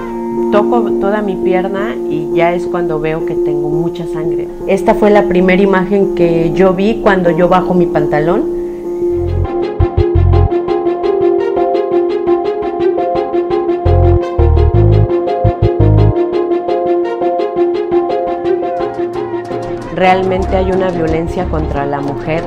toco toda mi pierna y ya es cuando veo que tengo mucha sangre. Esta fue la primera imagen que yo vi cuando yo bajo mi pantalón. Realmente hay una violencia contra la mujer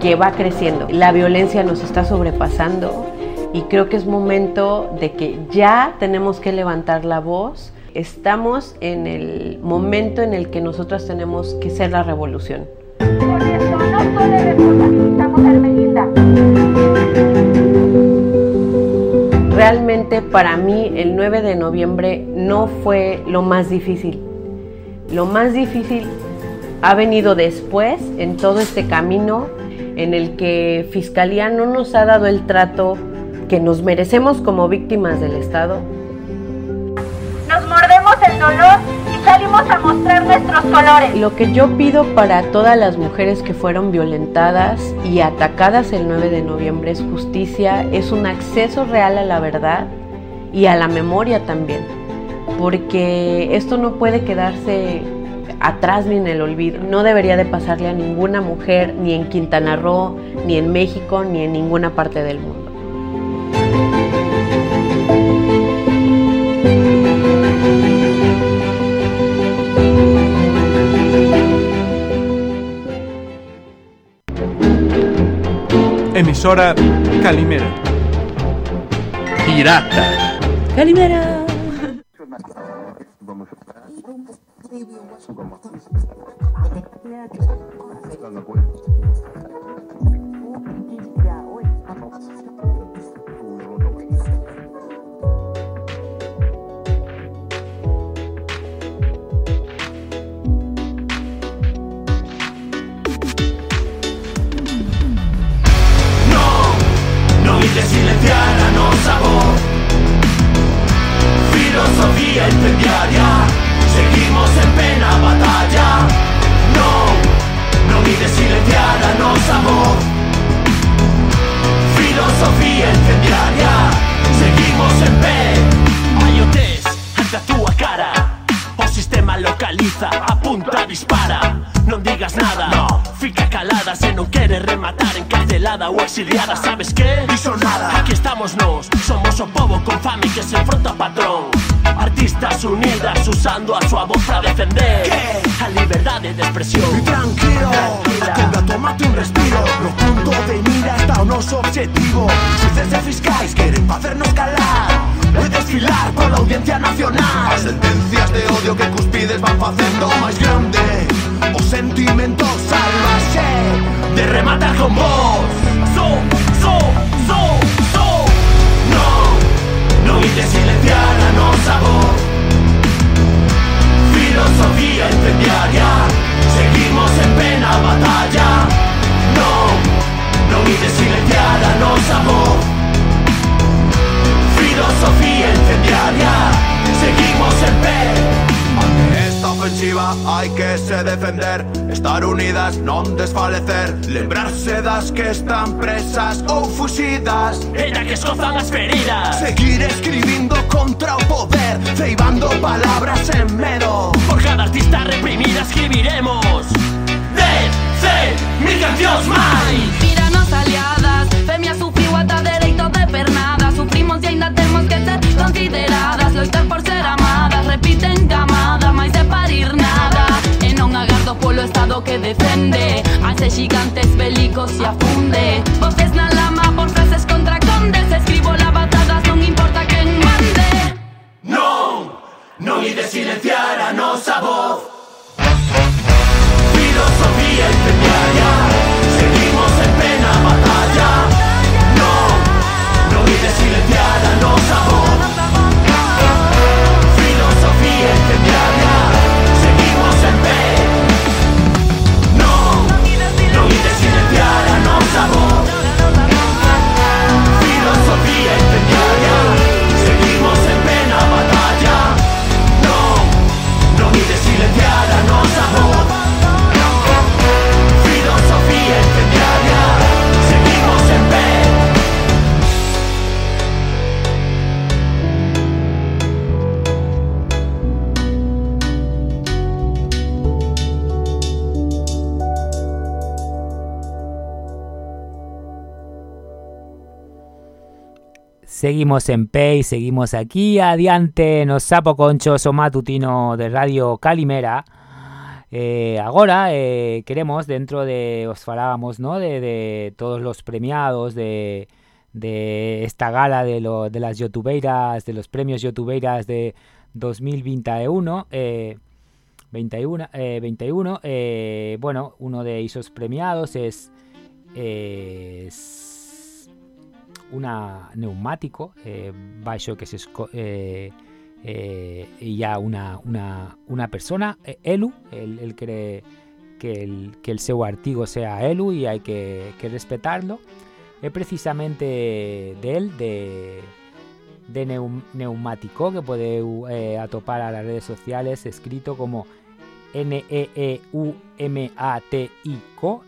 que va creciendo. La violencia nos está sobrepasando y creo que es momento de que ya tenemos que levantar la voz. Estamos en el momento en el que nosotros tenemos que ser la revolución. Realmente para mí el 9 de noviembre no fue lo más difícil. Lo más difícil ha venido después en todo este camino en el que Fiscalía no nos ha dado el trato que nos merecemos como víctimas del Estado. Nos mordemos el dolor y salimos a mostrar nuestros colores. Lo que yo pido para todas las mujeres que fueron violentadas y atacadas el 9 de noviembre es justicia, es un acceso real a la verdad y a la memoria también, porque esto no puede quedarse atrás ni en el olvido. No debería de pasarle a ninguna mujer, ni en Quintana Roo, ni en México, ni en ninguna parte del mundo. Emisora Calimera. Pirata. Calimera. Seguimos en Pei, seguimos aquí adiante nos sapo conchos o matutino de Radio Calimera. Eh, agora eh, queremos dentro de os falábamos, ¿no? De, todos los premiados de esta gala de, las youtubeiras, de los premios youtubeiras de 2021, eh, 21, eh, 21 eh, bueno, uno de esos premiados es una neumático, eh, baixo que se eh, eh, una, una, una persona, eh, Elu, el, el cree que el, que el seu artigo sea Elu y hay que, que respetarlo. Es precisamente de él, de, de neum, neumático, que puede eh, atopar a las redes sociales, escrito como N-E-E-U-M-A-T-I-C-O,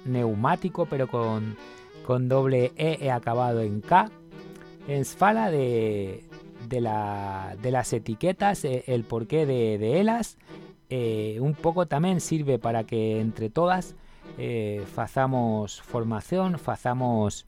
neumático, pero con, con doble E, e acabado en K. Es fala de, de, la, de las etiquetas, eh, el porqué de, de ellas. Eh, un poco también sirve para que entre todas eh, formación, fazamos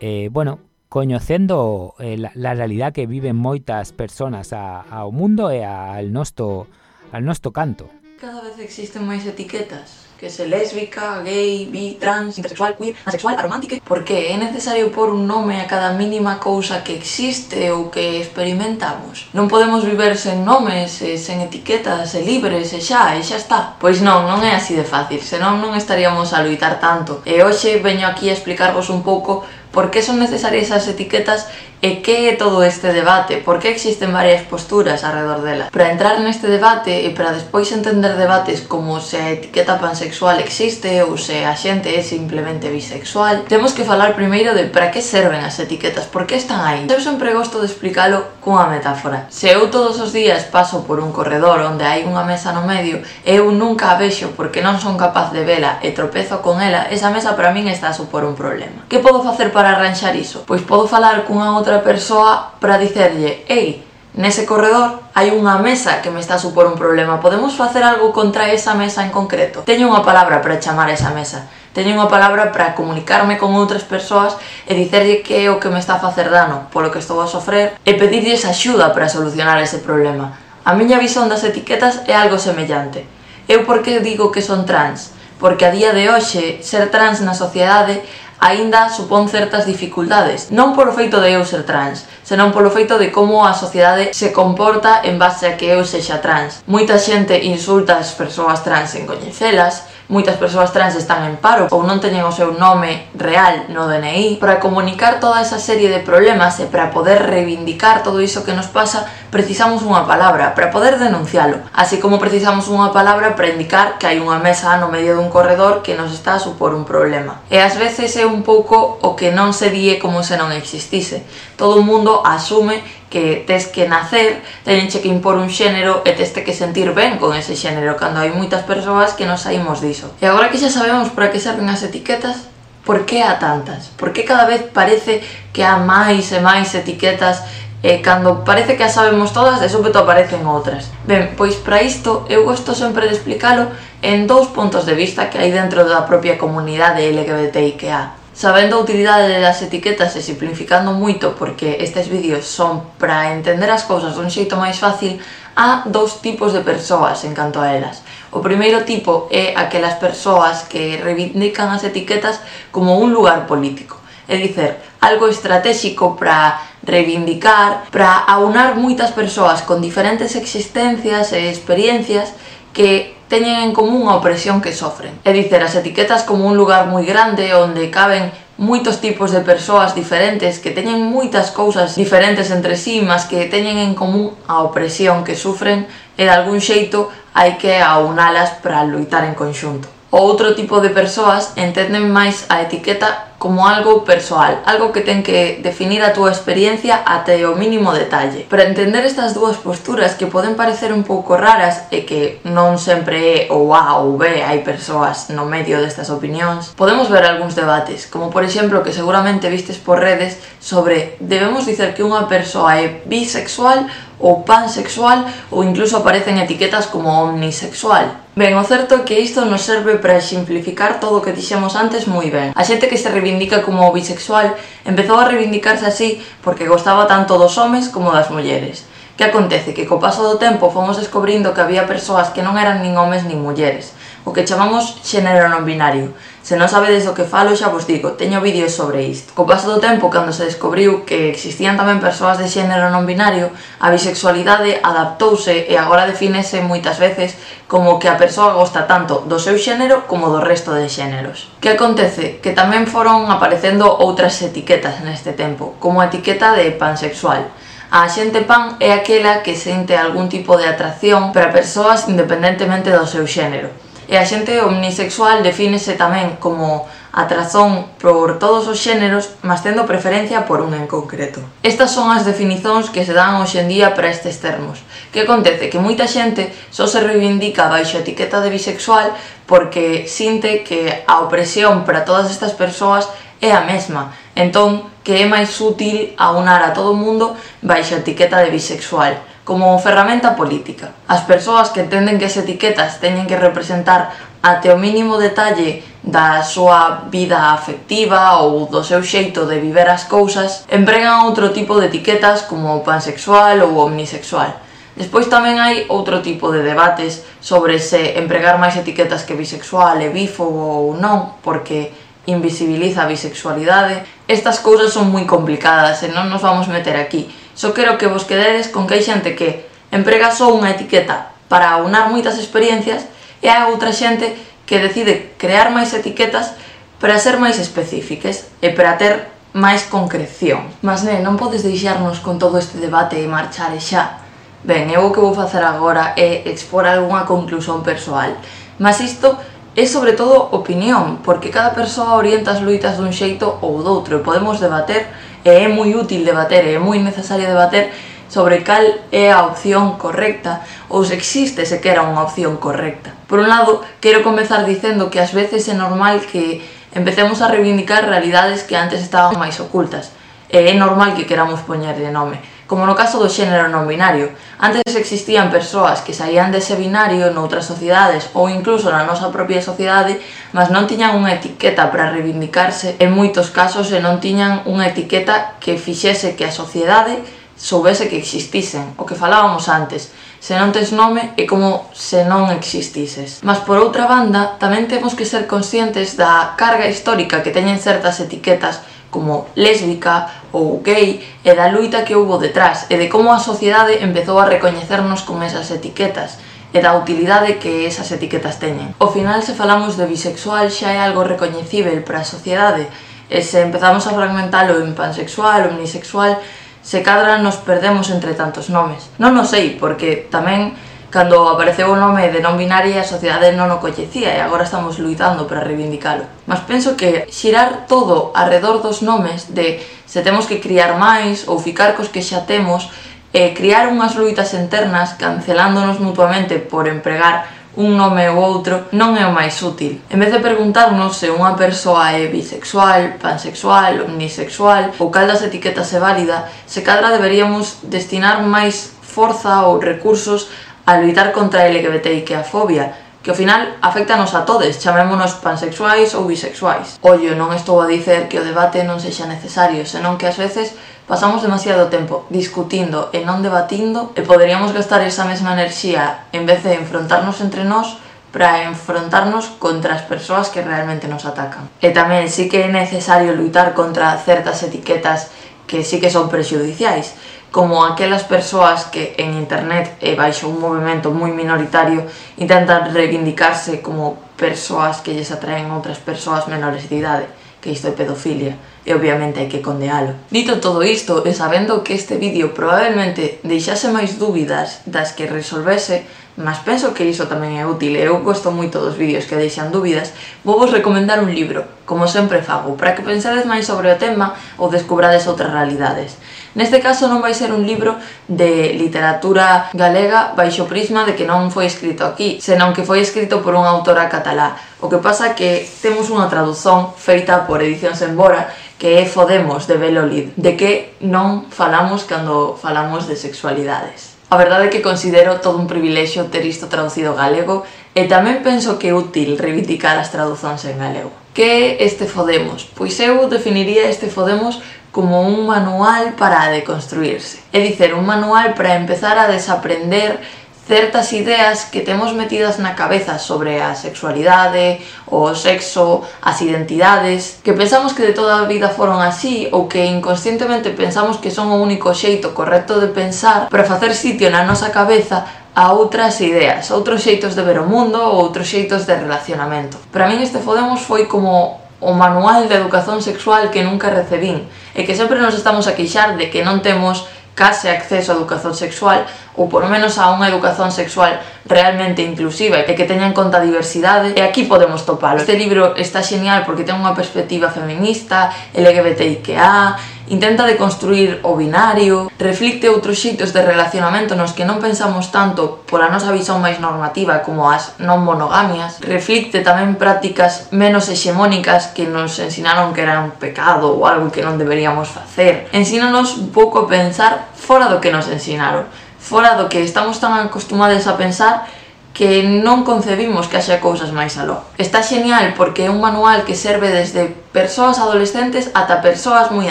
eh, bueno, coñecendo la, realidad que viven moitas persoas a, ao mundo e al nosto, al nosto canto. Cada vez existen máis etiquetas que se lésbica, gay, bi, trans, intersexual, queer, asexual, aromática... Porque é necesario pôr un nome a cada mínima cousa que existe ou que experimentamos. Non podemos viver sen nomes, e sen etiquetas, e libres, e xa, e xa está. Pois non, non é así de fácil, senón non estaríamos a loitar tanto. E hoxe veño aquí a explicarvos un pouco por que son necesarias as etiquetas E que é todo este debate? Por que existen varias posturas alrededor dela? Para entrar neste debate e para despois entender debates como se a etiqueta pansexual existe ou se a xente é simplemente bisexual, temos que falar primeiro de para que serven as etiquetas, por que están aí. Eu sempre gosto de explicalo cunha metáfora. Se eu todos os días paso por un corredor onde hai unha mesa no medio, eu nunca a vexo porque non son capaz de vela e tropezo con ela, esa mesa para min está a supor un problema. Que podo facer para arranxar iso? Pois podo falar cunha outra outra persoa para dicerlle «Ei, nese corredor hai unha mesa que me está a supor un problema, podemos facer algo contra esa mesa en concreto?» Teño unha palabra para chamar esa mesa, teño unha palabra para comunicarme con outras persoas e dicerlle que é o que me está a facer dano, polo que estou a sofrer, e pedirlles axuda para solucionar ese problema. A miña visón das etiquetas é algo semellante. Eu por que digo que son trans? Porque a día de hoxe, ser trans na sociedade aínda supón certas dificultades, non polo feito de eu ser trans, senón polo feito de como a sociedade se comporta en base a que eu sexa trans. Moita xente insulta as persoas trans sen coñecelas, moitas persoas trans están en paro ou non teñen o seu nome real no DNI, para comunicar toda esa serie de problemas e para poder reivindicar todo iso que nos pasa, precisamos unha palabra para poder denuncialo, así como precisamos unha palabra para indicar que hai unha mesa no medio dun corredor que nos está a supor un problema. E ás veces é un pouco o que non se die como se non existise. Todo o mundo asume que tes que nacer, teñenche que impor un xénero e teste que sentir ben con ese xénero, cando hai moitas persoas que non saímos diso. E agora que xa sabemos para que serven as etiquetas, por que há tantas? Por que cada vez parece que há máis e máis etiquetas e cando parece que as sabemos todas, de súpeto aparecen outras. Ben, pois para isto eu gosto sempre de explicalo en dous puntos de vista que hai dentro da propia comunidade LGBTIQA. Sabendo a utilidade das etiquetas e simplificando moito, porque estes vídeos son para entender as cousas dun xeito máis fácil, há dous tipos de persoas en canto a elas. O primeiro tipo é aquelas persoas que reivindican as etiquetas como un lugar político, é dicer, algo estratégico para reivindicar, para aunar moitas persoas con diferentes existencias e experiencias que teñen en común a opresión que sofren. É dicer, as etiquetas como un lugar moi grande onde caben moitos tipos de persoas diferentes que teñen moitas cousas diferentes entre sí, mas que teñen en común a opresión que sufren e de algún xeito hai que aunalas para loitar en conxunto outro tipo de persoas entenden máis a etiqueta como algo persoal, algo que ten que definir a túa experiencia até o mínimo detalle. Para entender estas dúas posturas que poden parecer un pouco raras e que non sempre é ou A ou B hai persoas no medio destas opinións, podemos ver algúns debates, como por exemplo que seguramente vistes por redes sobre debemos dicer que unha persoa é bisexual ou pansexual ou incluso aparecen etiquetas como omnisexual. Ben, o certo é que isto nos serve para simplificar todo o que dixemos antes moi ben. A xente que se reivindica como bisexual empezou a reivindicarse así porque gostaba tanto dos homes como das mulleres. Que acontece? Que co paso do tempo fomos descubrindo que había persoas que non eran nin homes nin mulleres, o que chamamos xénero non binario, Se non sabedes do que falo, xa vos digo, teño vídeos sobre isto. Co paso do tempo, cando se descubriu que existían tamén persoas de xénero non binario, a bisexualidade adaptouse e agora definese moitas veces como que a persoa gosta tanto do seu xénero como do resto de xéneros. Que acontece? Que tamén foron aparecendo outras etiquetas neste tempo, como a etiqueta de pansexual, A xente pan é aquela que sente algún tipo de atracción para persoas independentemente do seu xénero. E a xente omnisexual defínese tamén como atrazón por todos os xéneros, mas tendo preferencia por un en concreto. Estas son as definicións que se dan hoxendía para estes termos. Que acontece? Que moita xente só se reivindica baixo a etiqueta de bisexual porque sinte que a opresión para todas estas persoas é a mesma. Entón, que é máis útil aunar a todo o mundo baixo a etiqueta de bisexual como ferramenta política. As persoas que entenden que as etiquetas teñen que representar até o mínimo detalle da súa vida afectiva ou do seu xeito de viver as cousas, empregan outro tipo de etiquetas como pansexual ou omnisexual. Despois tamén hai outro tipo de debates sobre se empregar máis etiquetas que bisexual e bífobo ou non, porque invisibiliza a bisexualidade. Estas cousas son moi complicadas e non nos vamos meter aquí Só quero que vos quededes con que hai xente que emprega só unha etiqueta para aunar moitas experiencias e hai outra xente que decide crear máis etiquetas para ser máis específicas e para ter máis concreción. Mas, ne, non podes deixarnos con todo este debate e marchar e xa. Ben, eu o que vou facer agora é expor algunha conclusión persoal. Mas isto é sobre todo opinión, porque cada persoa orienta as luitas dun xeito ou doutro e podemos debater e é moi útil debater, e é moi necesario debater sobre cal é a opción correcta ou se existe sequera unha opción correcta. Por un lado, quero comezar dicendo que ás veces é normal que empecemos a reivindicar realidades que antes estaban máis ocultas e é normal que queramos poñerlle nome como no caso do xénero non binario. Antes existían persoas que saían dese binario noutras sociedades ou incluso na nosa propia sociedade, mas non tiñan unha etiqueta para reivindicarse en moitos casos e non tiñan unha etiqueta que fixese que a sociedade soubese que existisen, o que falábamos antes, se non tes nome é como se non existises. Mas por outra banda, tamén temos que ser conscientes da carga histórica que teñen certas etiquetas como lésbica ou gay e da luita que houbo detrás e de como a sociedade empezou a recoñecernos con esas etiquetas e da utilidade que esas etiquetas teñen. Ao final, se falamos de bisexual, xa é algo recoñecível para a sociedade e se empezamos a fragmentalo en pansexual, omnisexual, se cadra nos perdemos entre tantos nomes. Non o sei, porque tamén Cando apareceu o nome de non binaria a sociedade non o coñecía e agora estamos luitando para reivindicalo. Mas penso que xirar todo arredor dos nomes de se temos que criar máis ou ficar cos que xa temos e criar unhas luitas internas cancelándonos mutuamente por empregar un nome ou outro non é o máis útil. En vez de preguntarnos se unha persoa é bisexual, pansexual, omnisexual ou cal das etiquetas é válida, se cadra deberíamos destinar máis forza ou recursos a loitar contra a LGBTIQ fobia, que ao final afectanos a todes, chamémonos pansexuais ou bisexuais. Ollo, non estou a dicer que o debate non sexa necesario, senón que ás veces pasamos demasiado tempo discutindo e non debatindo e poderíamos gastar esa mesma enerxía en vez de enfrontarnos entre nós para enfrontarnos contra as persoas que realmente nos atacan. E tamén sí que é necesario luitar contra certas etiquetas que sí que son prexudiciais, como aquelas persoas que en internet e baixo un movimento moi minoritario intentan reivindicarse como persoas que lles atraen outras persoas menores de idade, que isto é pedofilia, e obviamente hai que condealo. Dito todo isto, e sabendo que este vídeo probablemente deixase máis dúbidas das que resolvese, mas penso que iso tamén é útil e eu gosto moito dos vídeos que deixan dúbidas, vou vos recomendar un libro, como sempre fago, para que pensades máis sobre o tema ou descubrades outras realidades. Neste caso non vai ser un libro de literatura galega baixo prisma de que non foi escrito aquí, senón que foi escrito por unha autora catalá. O que pasa que temos unha tradución feita por Edicións Embora que é Fodemos de Belolid, de que non falamos cando falamos de sexualidades. A verdade é que considero todo un privilexio ter isto traducido galego e tamén penso que é útil reivindicar as traducións en galego. Que é este Fodemos? Pois eu definiría este Fodemos como un manual para deconstruirse. É dicer, un manual para empezar a desaprender certas ideas que temos metidas na cabeza sobre a sexualidade, o sexo, as identidades, que pensamos que de toda a vida foron así ou que inconscientemente pensamos que son o único xeito correcto de pensar para facer sitio na nosa cabeza a outras ideas, outros xeitos de ver o mundo ou outros xeitos de relacionamento. Para min este Fodemos foi como o manual de educación sexual que nunca recebín e que sempre nos estamos a queixar de que non temos case acceso a educación sexual ou por menos a unha educación sexual realmente inclusiva e que teña en conta a diversidade e aquí podemos topalo. Este libro está xenial porque ten unha perspectiva feminista, LGBTIQA, Intenta deconstruir o binario, reflicte outros xeitos de relacionamento nos que non pensamos tanto pola nosa visón máis normativa como as non monogamias, reflicte tamén prácticas menos hexemónicas que nos ensinaron que era un pecado ou algo que non deberíamos facer. Ensínanos un pouco a pensar fora do que nos ensinaron, fora do que estamos tan acostumados a pensar que non concebimos que haxa cousas máis aló. Está xenial porque é un manual que serve desde persoas adolescentes ata persoas moi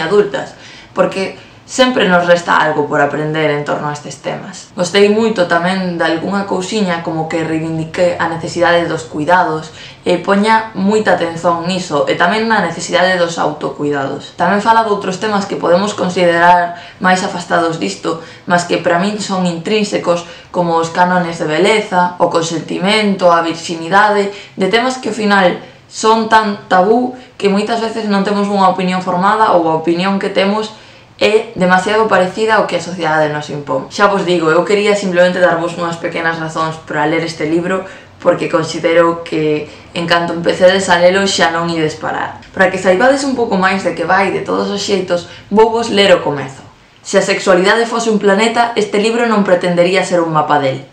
adultas, porque Sempre nos resta algo por aprender en torno a estes temas. Gostei moito tamén de algunha cousiña como que reivindique a necesidade dos cuidados e poña moita atención niso e tamén na necesidade dos autocuidados. Tamén fala de outros temas que podemos considerar máis afastados disto, mas que para min son intrínsecos como os cánones de beleza, o consentimento, a virxinidade, de temas que ao final son tan tabú que moitas veces non temos unha opinión formada ou a opinión que temos é demasiado parecida ao que a sociedade nos impón. Xa vos digo, eu quería simplemente darvos unhas pequenas razóns para ler este libro porque considero que en canto empecedes a lelo xa non ides parar. Para que saibades un pouco máis de que vai de todos os xeitos, vou vos ler o comezo. Se a sexualidade fose un planeta, este libro non pretendería ser un mapa del,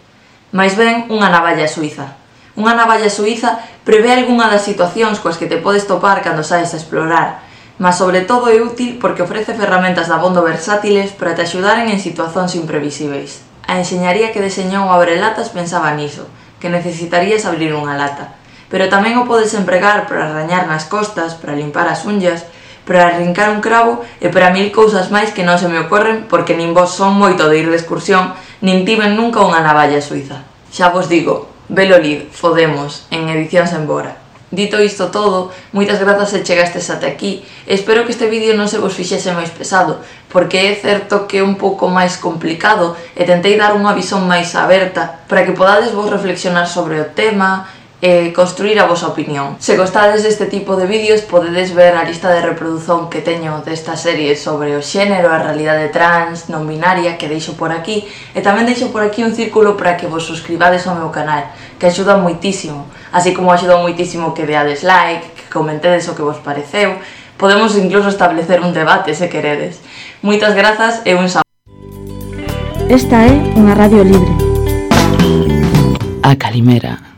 Mais ben unha navalla suiza. Unha navalla suiza prevé algunha das situacións coas que te podes topar cando saes a explorar, mas sobre todo é útil porque ofrece ferramentas dabondo versátiles para te axudaren en situacións imprevisíveis. A enxeñaría que deseñou o abrelatas pensaba niso, que necesitarías abrir unha lata, pero tamén o podes empregar para rañar nas costas, para limpar as unllas, para arrincar un cravo e para mil cousas máis que non se me ocorren porque nin vos son moito de ir de excursión, nin tiven nunca unha navalla suiza. Xa vos digo, velo lid, Fodemos, en Edicións Embora. Dito isto todo, moitas grazas se chegastes ata aquí. Espero que este vídeo non se vos fixese máis pesado, porque é certo que é un pouco máis complicado e tentei dar unha visón máis aberta para que podades vos reflexionar sobre o tema, e construir a vosa opinión. Se gostades deste tipo de vídeos podedes ver a lista de reprodución que teño desta serie sobre o xénero, a realidade trans, non binaria que deixo por aquí e tamén deixo por aquí un círculo para que vos suscribades ao meu canal que axuda moitísimo, así como axuda moitísimo que deades like, que comentedes o que vos pareceu, podemos incluso establecer un debate se queredes. Moitas grazas e un saúdo. Esta é unha radio libre. A Calimera.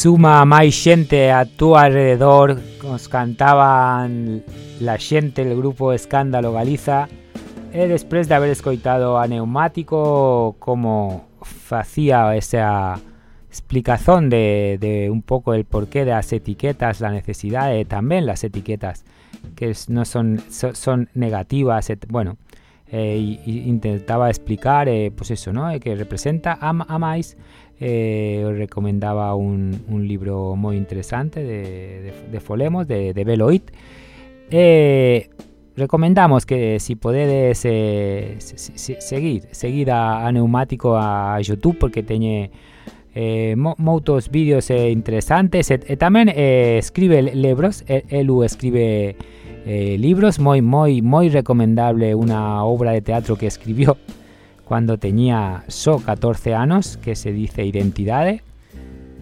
Suma máis xente a tu alrededor Nos cantaban la xente el grupo Escándalo Galiza E despois de haber escoitado a Neumático Como facía esa explicación de, de un pouco el porqué das etiquetas La necesidade e tamén las etiquetas Que no son, so- son negativas Bueno, eh, intentaba explicar eh, pues eso, ¿no? Eh, que representa a, a máis eh, os recomendaba un, un libro moi interesante de, de, de Folemos, de, de Beloit. Eh, recomendamos que si podedes eh, se- se- seguir seguir a, Neumático a YouTube porque eh, mo- moitos vídeos interesantes. E, e eh, escribe libros, e- elu escribe libros. Moi moi moi recomendable unha obra de teatro que escribió cuando tenía só 14 anos que se dice Identidade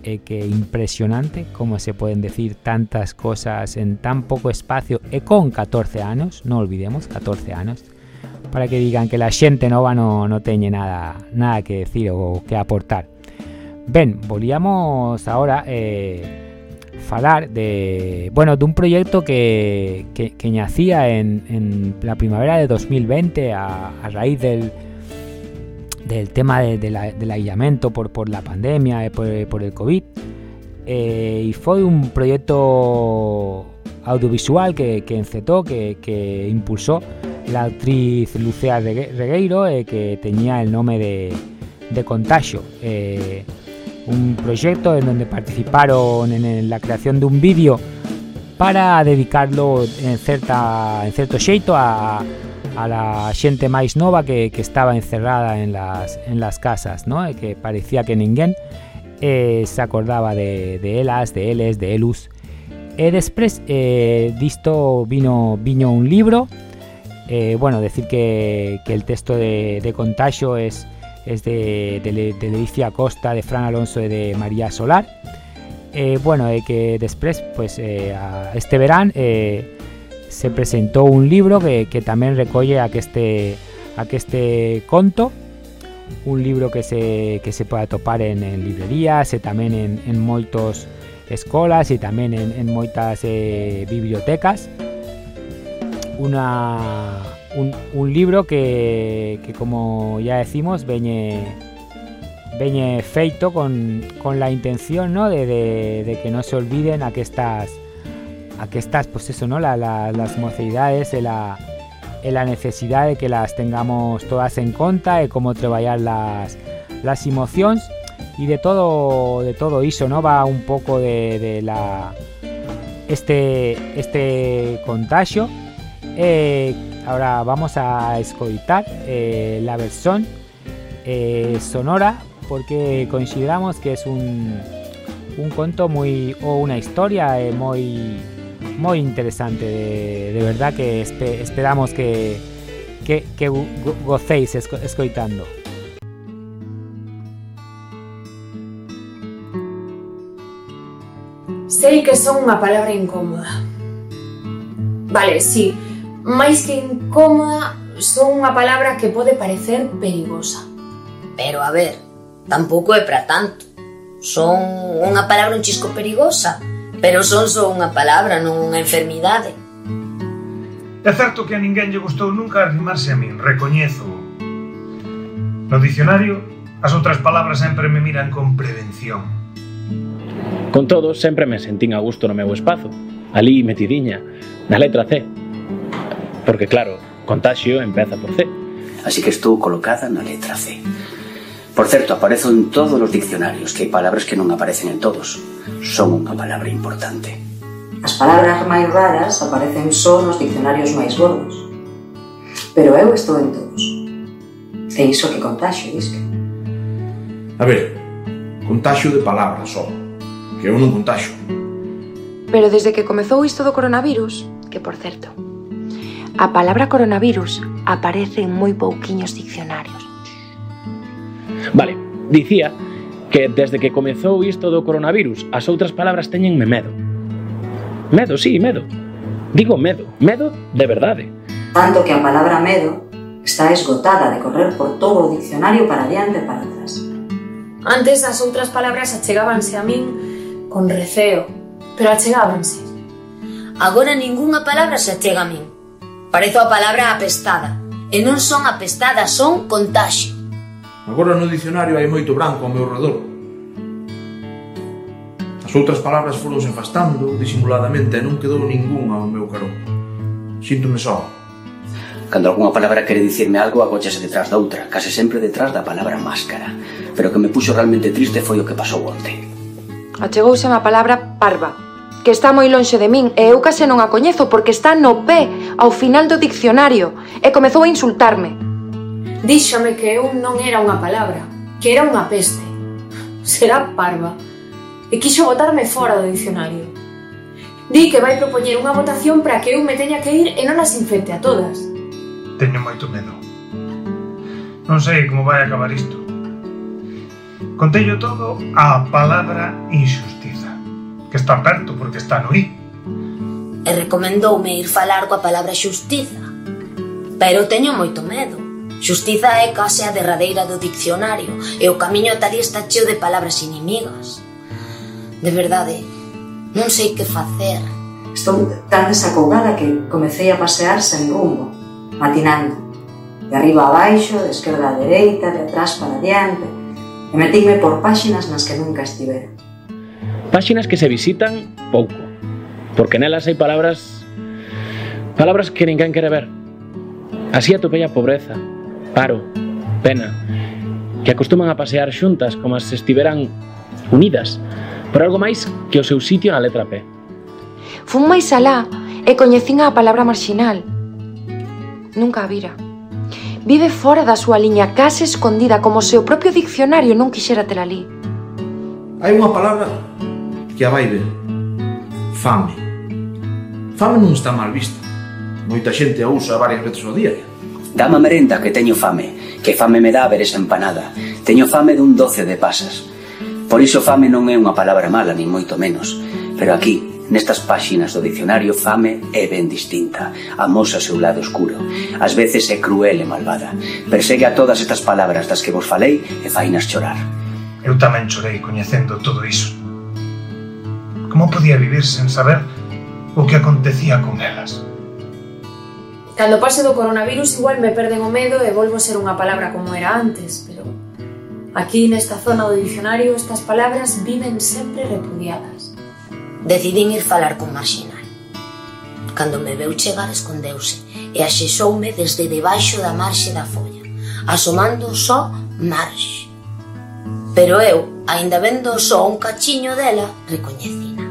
e que impresionante como se pueden decir tantas cosas en tan pouco espacio e con 14 anos, no olvidemos, 14 anos para que digan que la xente nova no, no teñe nada nada que decir ou que aportar. Ben, volíamos ahora eh, falar de bueno dun proxecto que, que, que nacía en, en la primavera de 2020 a, a raíz del, del tema de, la, del aillamiento por, la pandemia e por, por el COVID eh, e foi un proxecto audiovisual que, encetó, que, impulsó la actriz Lucía Regue- Regueiro e que tenía el nome de, Contagio eh, un proyecto en donde participaron en la creación de un vídeo para dedicarlo en certa en certo xeito a, a la xente máis nova que, que estaba encerrada en las, en las casas, ¿no? E que parecía que ninguén eh, se acordaba de, de elas, de eles, de elus. E despois eh, disto vino viño un libro eh, bueno, decir que, que el texto de, de Contagio es, es de, de, de Costa, de Fran Alonso y de María Solar. Eh, bueno, eh, que después, pues eh, este verán eh, se presentó un libro que, que también recoge a que este, conto, un libro que se, que se topar en, librerías e tamén en, en moitos escolas e tamén en, en eh, bibliotecas una, un, libro que, que, como ya decimos veñe, feito con, con la intención ¿no? de, de, que no se olviden a que estas a que estas pues eso no la, la, las mocidades e la, e la necesidad de que las tengamos todas en conta e como traballar las, las emocións e de todo de todo iso no va un pouco de, de la este este contagio. Eh, ahora vamos a escoitar eh, la versión eh, sonora porque consideramos que es un, un conto muy o una historia eh, muy interesante. De, de verdad que espe, esperamos que, que, que gocéis esco, escoitando. Sei que son unha palabra incómoda. Vale, sí, máis que incómoda, son unha palabra que pode parecer perigosa. Pero a ver, tampouco é para tanto. Son unha palabra un chisco perigosa Pero son só unha palabra, non unha enfermidade. É certo que a ninguén lle gustou nunca arrimarse a min, recoñezo. No dicionario, as outras palabras sempre me miran con prevención. Con todo, sempre me sentín a gusto no meu espazo, ali metidiña, na letra C. Porque claro, contagio empeza por C. Así que estou colocada na letra C. Por certo, aparezo en todos os diccionarios que hai palabras que non aparecen en todos. Son unha palabra importante. As palabras máis raras aparecen só nos diccionarios máis gordos. Pero eu estou en todos. E iso que contaxo, disque. A ver, contaxo de palabras só, que eu non contaxo. Pero desde que comezou isto do coronavirus, que por certo, a palabra coronavirus aparece en moi pouquiños diccionarios Vale, dicía que desde que comezou isto do coronavirus, as outras palabras teñenme medo. Medo, sí, medo. Digo medo, medo de verdade. Tanto que a palabra medo está esgotada de correr por todo o diccionario para diante e para atrás. Antes as outras palabras achegábanse a min con receo, pero achegábanse. Agora ningunha palabra se achega a min. Parezo a palabra apestada. E non son apestada, son contagio. Agora no dicionario hai moito branco ao meu redor. As outras palabras foron afastando disimuladamente e non quedou ningunha ao meu carón. Síntome só. Cando algunha palabra quere dicirme algo, agochase detrás da outra, case sempre detrás da palabra máscara. Pero o que me puxo realmente triste foi o que pasou onte. Achegouseme a palabra parva, que está moi lonxe de min e eu case non a coñezo porque está no pé ao final do diccionario e comezou a insultarme. Díxome que eu non era unha palabra, que era unha peste. Será parva. E quixo botarme fora do dicionario. Di que vai propoñer unha votación para que eu me teña que ir e non as infecte a todas. Teño moito medo. Non sei como vai acabar isto. Contello todo á palabra injustiza, que está perto porque está no I. E recomendoume ir falar coa palabra xustiza, pero teño moito medo. Xustiza é case a derradeira do diccionario e o camiño ata ali está cheo de palabras inimigas. De verdade, non sei que facer. Estou tan desacougada que comecei a pasear sen rumbo, matinando. De arriba a baixo, de esquerda a dereita, de atrás para diante, e metíme por páxinas nas que nunca estivera. Páxinas que se visitan pouco, porque nelas hai palabras palabras que ninguén quere ver. Así atopei a pobreza, Paro, Pena, que acostuman a pasear xuntas como se estiveran unidas, por algo máis que o seu sitio na letra P. Fun máis alá e coñecín a palabra marxinal. Nunca a vira. Vive fora da súa liña, case escondida, como se o propio diccionario non quixera ter ali. Hai unha palabra que a vai ver. Fame. Fame non está mal vista. Moita xente a usa varias veces ao día. Dama merenda que teño fame, que fame me dá ver esa empanada. Teño fame dun doce de pasas. Por iso fame non é unha palabra mala, nin moito menos. Pero aquí, Nestas páxinas do dicionario, fame é ben distinta, amosa seu lado oscuro. Ás veces é cruel e malvada. Persegue a todas estas palabras das que vos falei e fainas chorar. Eu tamén chorei coñecendo todo iso. Como podía vivir sen saber o que acontecía con elas? Cando pase do coronavirus igual me perden o medo e volvo a ser unha palabra como era antes, pero aquí nesta zona do dicionario estas palabras viven sempre repudiadas. Decidín ir falar con Marxinal. Cando me veu chegar escondeuse e axexoume desde debaixo da marxe da folla, asomando só marxe. Pero eu, aínda vendo só un cachiño dela, recoñecina.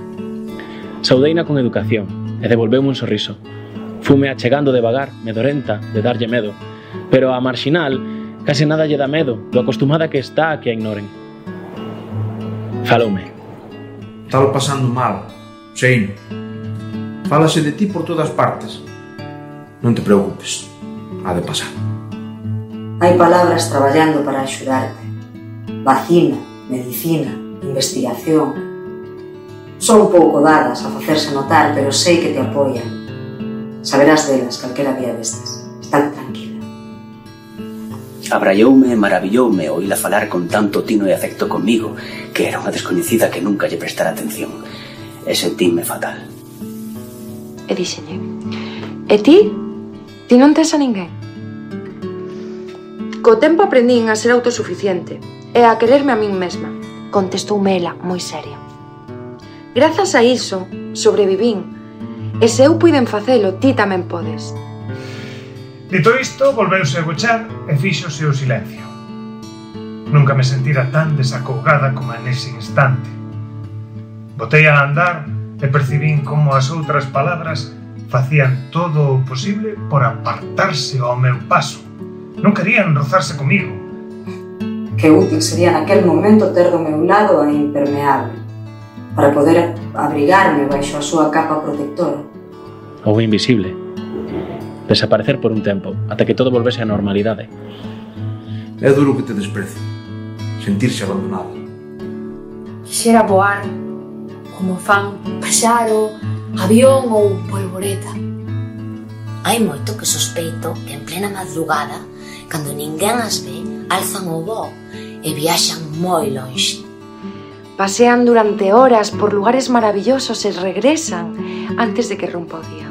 Saudeina con educación e devolveu un sorriso, Fume achegando devagar, medorenta, de darlle medo. Pero a marxinal, case nada lle dá medo, do acostumada que está a que a ignoren. Faloume. Estaba pasando mal, sei. Fálase de ti por todas partes. Non te preocupes, ha de pasar. Hai palabras traballando para axudarte. Vacina, medicina, investigación. Son pouco dadas a facerse notar, pero sei que te apoian Saberás delas calquera día destes. Están tranquila. Abraioume e maravilloume oíla falar con tanto tino e afecto comigo que era unha descoñecida que nunca lle prestara atención. E sentíme fatal. E dixenlle, e ti? Ti non tes a ninguén? Co tempo aprendín a ser autosuficiente e a quererme a min mesma, contestoume ela moi seria. Grazas a iso, sobrevivín E se eu puiden facelo, ti tamén podes. Dito isto, volveuse a gochar e fixose o silencio. Nunca me sentira tan desacougada como nese instante. Botei a andar e percibín como as outras palabras facían todo o posible por apartarse ao meu paso. Non querían rozarse comigo. Que útil sería naquel momento ter do meu lado a impermeable para poder abrigarme baixo a súa capa protectora. Ou invisible. Desaparecer por un tempo, ata que todo volvese á normalidade. É duro que te desprece. Sentirse abandonado. Quixera voar, como fan paxaro, avión ou polvoreta. Hai moito que sospeito que en plena madrugada, cando ninguén as ve, alzan o voo e viaxan moi longe Pasean durante horas por lugares maravillosos e regresan antes de que rompa o día.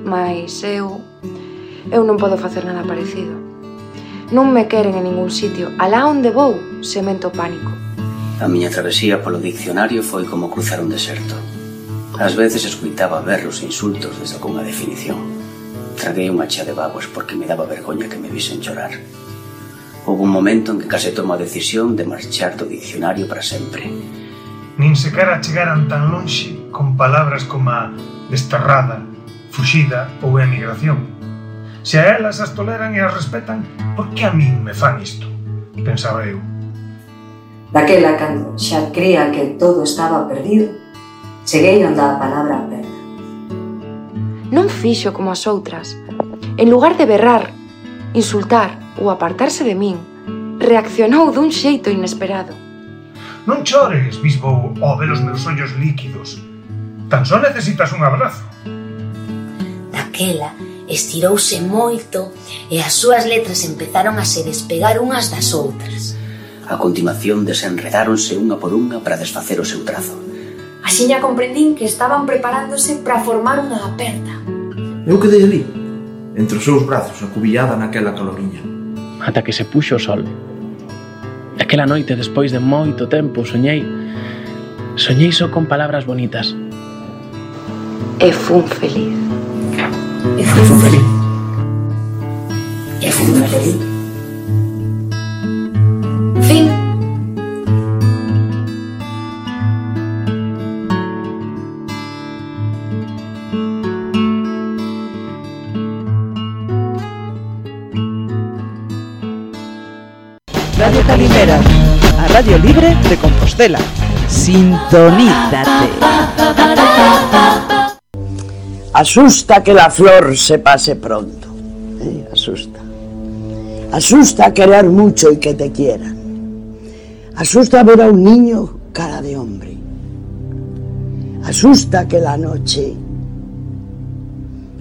Mais eu... eu non podo facer nada parecido. Non me queren en ningún sitio. Alá onde vou, semento pánico. A miña travesía polo diccionario foi como cruzar un deserto. Ás veces escuitaba berros e insultos desde algunha definición. Traguei unha chea de babos porque me daba vergoña que me visen chorar. Houve un momento en que case tomo a decisión de marchar do diccionario para sempre. Nin sequera chegaran tan lonxe con palabras como a desterrada, fuxida ou emigración. Se a elas as toleran e as respetan, por que a min me fan isto? Pensaba eu. Daquela, cando xa crea que todo estaba perdido, cheguei onde a palabra perda. Non fixo como as outras. En lugar de berrar insultar ou apartarse de min, reaccionou dun xeito inesperado. Non chores, bisbou, ao ver os meus ollos líquidos. Tan só necesitas un abrazo. Daquela, estirouse moito e as súas letras empezaron a se despegar unhas das outras. A continuación desenredáronse unha por unha para desfacer o seu trazo. Axiña comprendín que estaban preparándose para formar unha aperta. Eu quedei ali, entre os seus brazos acubillada naquela caloriña. Ata que se puxo o sol. Aquela noite, despois de moito tempo, soñei Soñei só con palabras bonitas. E fun feliz. E fun feliz. E fun feliz. A Radio Libre de Compostela. Sintonízate. Asusta que la flor se pase pronto. ¿eh? Asusta. Asusta querer mucho y que te quieran. Asusta ver a un niño cara de hombre. Asusta que la noche,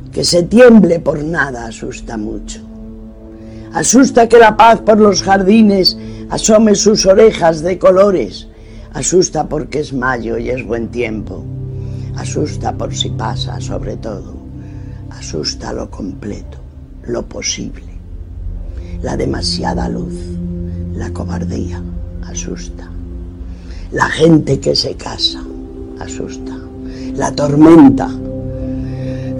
que se tiemble por nada, asusta mucho. Asusta que la paz por los jardines asome sus orejas de colores. Asusta porque es mayo y es buen tiempo. Asusta por si pasa, sobre todo. Asusta lo completo, lo posible. La demasiada luz, la cobardía, asusta. La gente que se casa, asusta. La tormenta,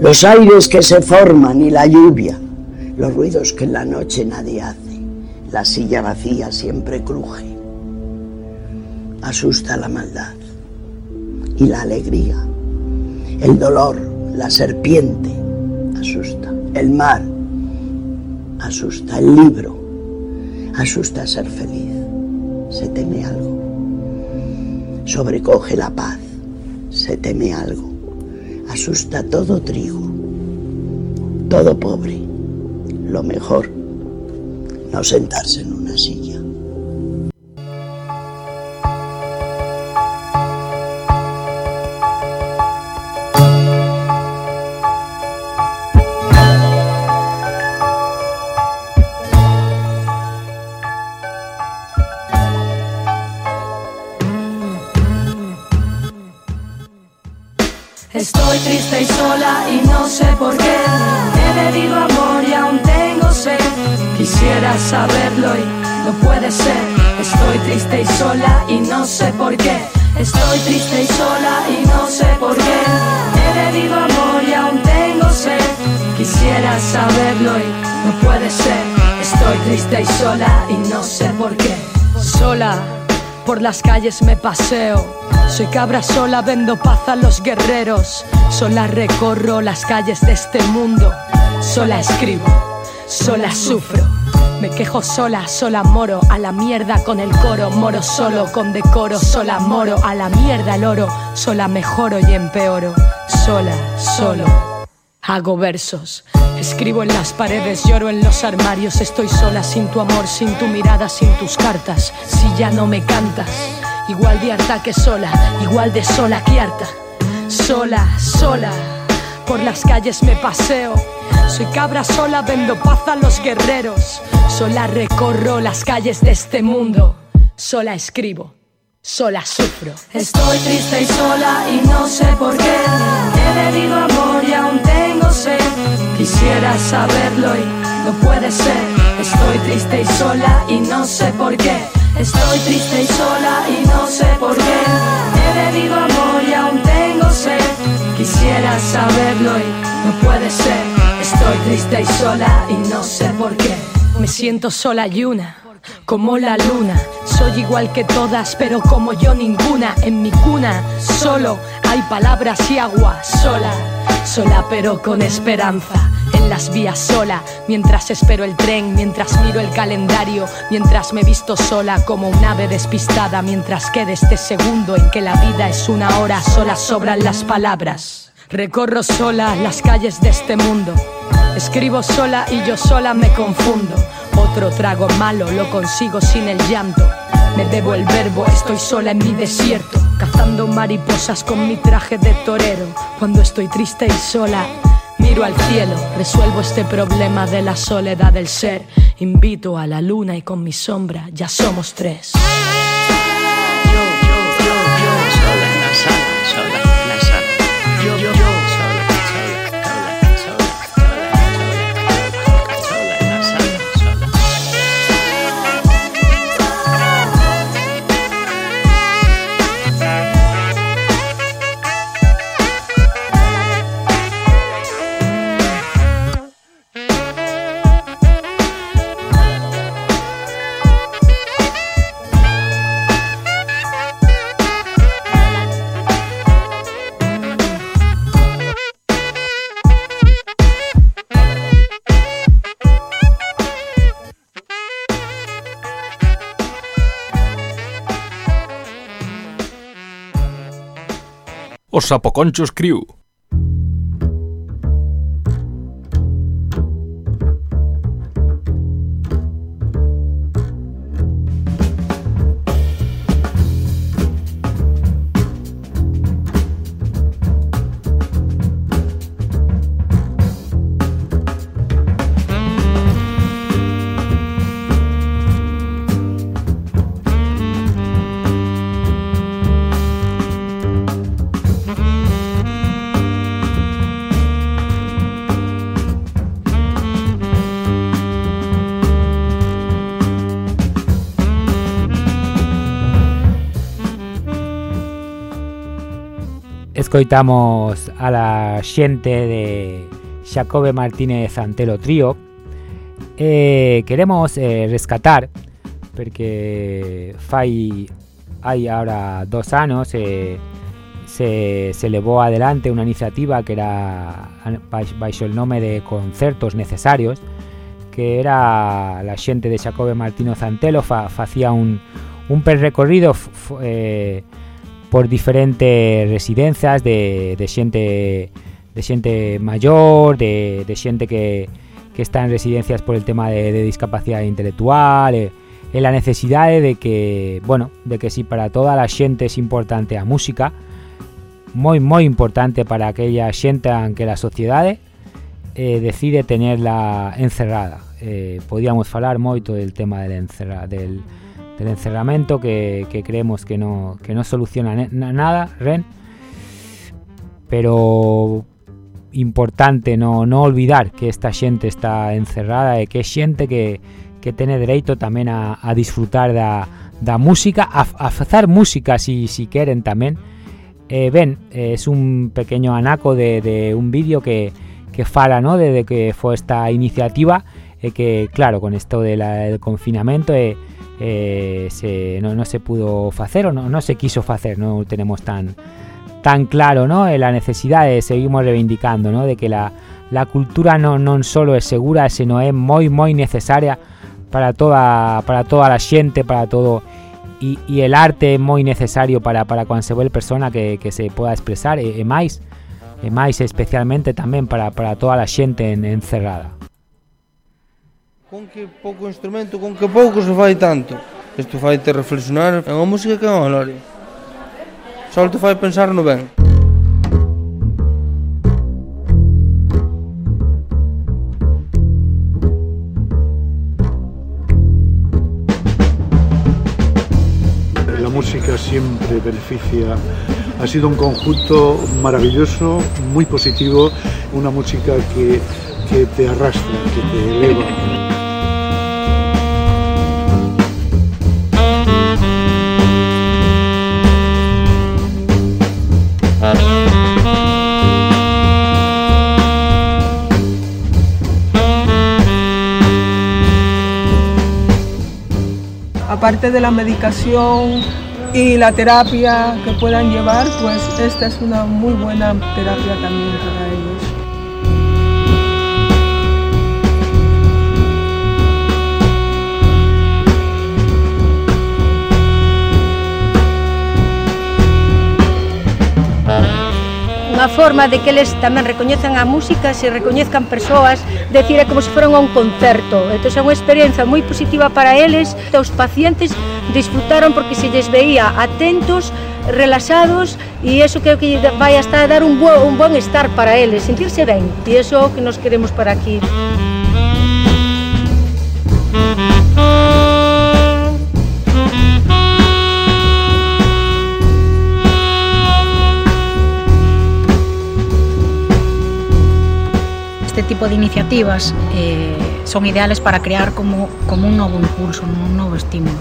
los aires que se forman y la lluvia, los ruidos que en la noche nadie hace. La silla vacía siempre cruje. Asusta la maldad y la alegría. El dolor, la serpiente, asusta. El mar, asusta. El libro, asusta ser feliz. Se teme algo. Sobrecoge la paz, se teme algo. asusta todo trigo, todo pobre. Lo mejor, no sentarse en una silla. Estoy triste y sola y no sé por qué. Saberlo y no puede ser. Estoy triste y sola y no sé por qué. Estoy triste y sola y no sé por qué. He bebido amor y aún tengo sed. Quisiera saberlo y no puede ser. Estoy triste y sola y no sé por qué. Sola, por las calles me paseo. Soy cabra sola, vendo paz a los guerreros. Sola recorro las calles de este mundo. Sola escribo, sola sufro. Me quejo sola, sola moro, a la mierda con el coro, moro solo con decoro, sola moro, a la mierda el oro, sola mejoro y empeoro, sola, solo. Hago versos, escribo en las paredes, lloro en los armarios, estoy sola sin tu amor, sin tu mirada, sin tus cartas, si ya no me cantas, igual de harta que sola, igual de sola que harta, sola, sola, por las calles me paseo, soy cabra sola, vendo paz a los guerreros, sola recorro las calles de este mundo, sola escribo. Sola sufro. Estoy triste y sola y no sé por qué. He bebido amor y aún tengo sed. Quisiera saberlo y no puede ser. Estoy triste y sola y no sé por qué. Estoy triste y sola y no sé por qué. He bebido amor y aún. Quisiera saberlo y no puede ser. Estoy triste y sola y no sé por qué. Me siento sola y una como la luna. Soy igual que todas, pero como yo ninguna. En mi cuna solo hay palabras y agua sola, sola pero con esperanza. En las vías sola, mientras espero el tren, mientras miro el calendario, mientras me visto sola como un ave despistada, mientras quede este segundo en que la vida es una hora, sola sobran las palabras. Recorro sola las calles de este mundo. Escribo sola y yo sola me confundo. Otro trago malo lo consigo sin el llanto. Me debo el verbo, estoy sola en mi desierto, cazando mariposas con mi traje de torero. Cuando estoy triste y sola, miro al cielo, resuelvo este problema de la soledad del ser. Invito a la luna y con mi sombra ya somos tres. Os Sapoconchos Crew. Escoitamos a la xente de Xacobe Martínez Antelo Trío. Eh, Queremos eh, rescatar Porque fai hai ahora dos anos eh, se, se levou adelante unha iniciativa que era baixo el nome de Concertos Necesarios que era la xente de Xacobe Martínez Antelo fa, facía un, un perrecorrido eh, por diferentes residencias de, de xente de xente maior, de, de xente que, que está en residencias por el tema de, de intelectual e, e la necesidade de que, bueno, de que si para toda a xente es importante a música, moi moi importante para aquella xente en que la sociedade eh, decide tenerla encerrada. Eh, podíamos falar moito del tema del, encerra, del, del encerramento que, creemos que no, que no soluciona nada, Ren, pero importante no, no olvidar que esta xente está encerrada e que é xente que, que tene dereito tamén a, disfrutar da, da música, a, facer música si, si queren tamén. Eh, eh, es un pequeño anaco de, un vídeo que, que fala ¿no? de, de que foi esta iniciativa e que, claro, con esto del de confinamento eh, eh, se, no, no se pudo facer ou no, no se quiso facer, non tenemos tan tan claro, ¿no? La necesidad de seguimos reivindicando, ¿no? De que la, la cultura no, non solo é segura, sino é moi moi necesaria para toda para toda a xente, para todo e, e el arte é moi necesario para para cualquier persona que, que se poda expresar e, e máis e máis especialmente tamén para, para toda a xente en, encerrada. Con que pouco instrumento, con que pouco se fai tanto. Isto fai te reflexionar, é unha música que é unha gloria. Só te fai pensar no ben. La música siempre beneficia. Ha sido un conjunto maravilloso, muy positivo, una música que, que te arrastra, que te eleva. Aparte de la medicación y la terapia que puedan llevar, pues esta es una muy buena terapia también para ellos. unha forma de que eles tamén recoñezan a música, se recoñezcan persoas, decir, é como se foran a un concerto. Entón, é unha experiencia moi positiva para eles. Entón, os pacientes disfrutaron porque se lles veía atentos, relaxados e eso creo que vai hasta dar un bo, un bon estar para eles, sentirse ben. E o que nos queremos para aquí. tipo de iniciativas eh, son ideales para crear como, como un novo impulso, un novo estímulo.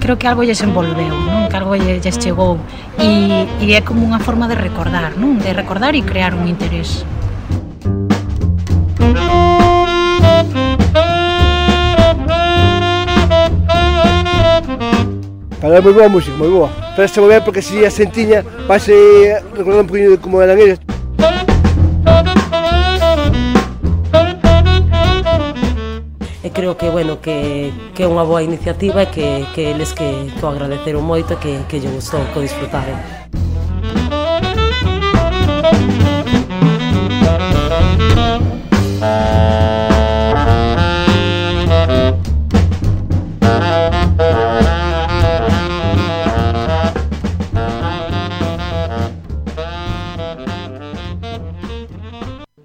Creo que algo lles envolveu, non? que algo lles chegou e, e é como unha forma de recordar, non? de recordar e crear un interés. Para moi boa música, moi boa. Pero se mover porque se a sentiña, vais recordar un poquinho de como eran eles. creo que bueno que, que é unha boa iniciativa e que, que eles que, que o agradeceron moito e que, que lle gustou, que o disfrutaron.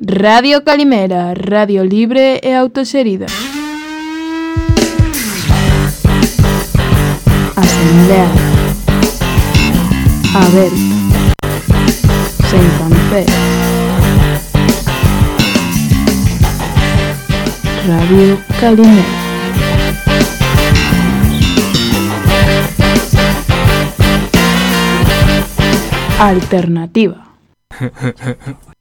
Radio Calimera, radio libre e autoserida. Aberta. Sen cancé. Radio Calimera. Alternativa. [LAUGHS]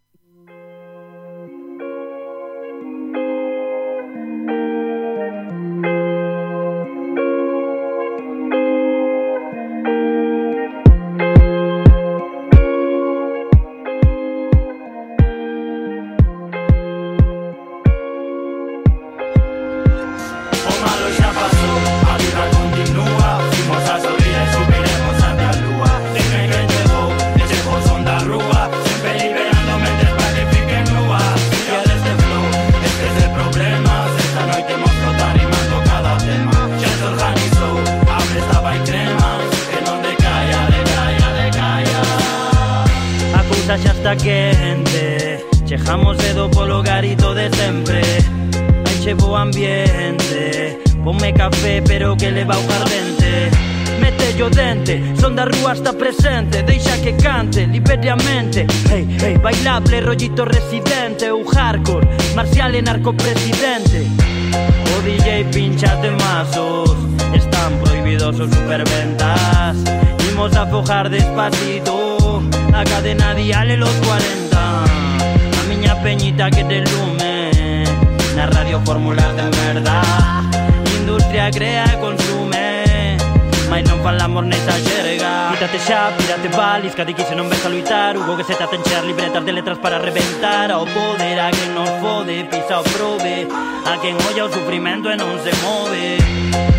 A quen olla o sufrimento e non se move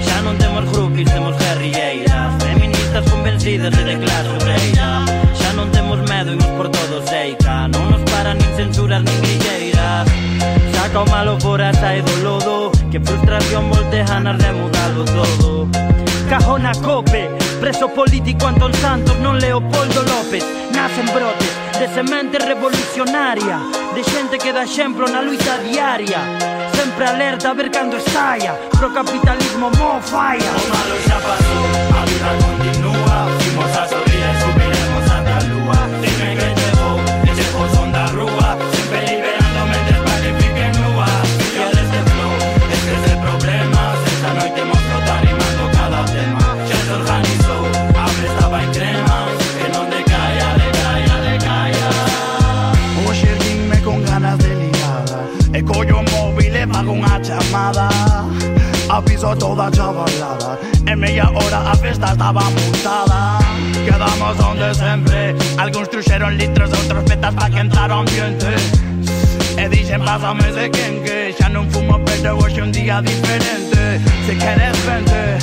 Xa non temos grupis, temos guerrilleiras Feministas convencidas e de clase obreira Xa non temos medo, imos por todo seica Non nos paran nin censuras nin grilleiras Saca o malo fora e do lodo Que frustración voltea nas de mudarlo todo Cajona cope, preso político Antón Santos, non Leopoldo López. Nacen brotes de semente revolucionaria De xente que dá exemplo na luita diaria sempre alerta a ver cando estalla. Pro capitalismo mo falla. O malo xa pasou, a vida continúa Fimos a chamada Aviso toda chavalada En media hora a festa estaba montada Quedamos onde sempre Alguns truxeron litros, outros petas pa que entrar o ambiente E dixen pásame ese quenque Xa non fumo pero hoxe un día diferente. Se queres vente.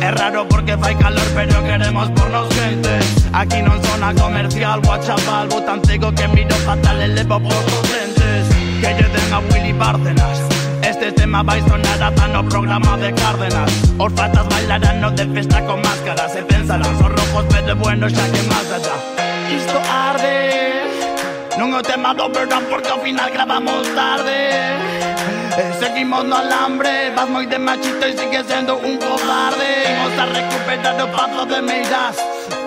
É raro porque fai calor pero queremos pornos gente Aquí non zona comercial, guachaval Botan cego que miro fatal e levo por os lentes Que lle den a Willy Bárcenas El tema vai sonar ata no programa de Cárdenas. Os fatas bailarán no de festa con máscaras. Se pensarán son rojos pero bueno xa que más allá Isto arde. Non é o tema do verán porque ao final gravamos tarde. E seguimos no alambre Vas moi de machito e sigue sendo un cobarde. Vamos a recuperar o pazo de meiras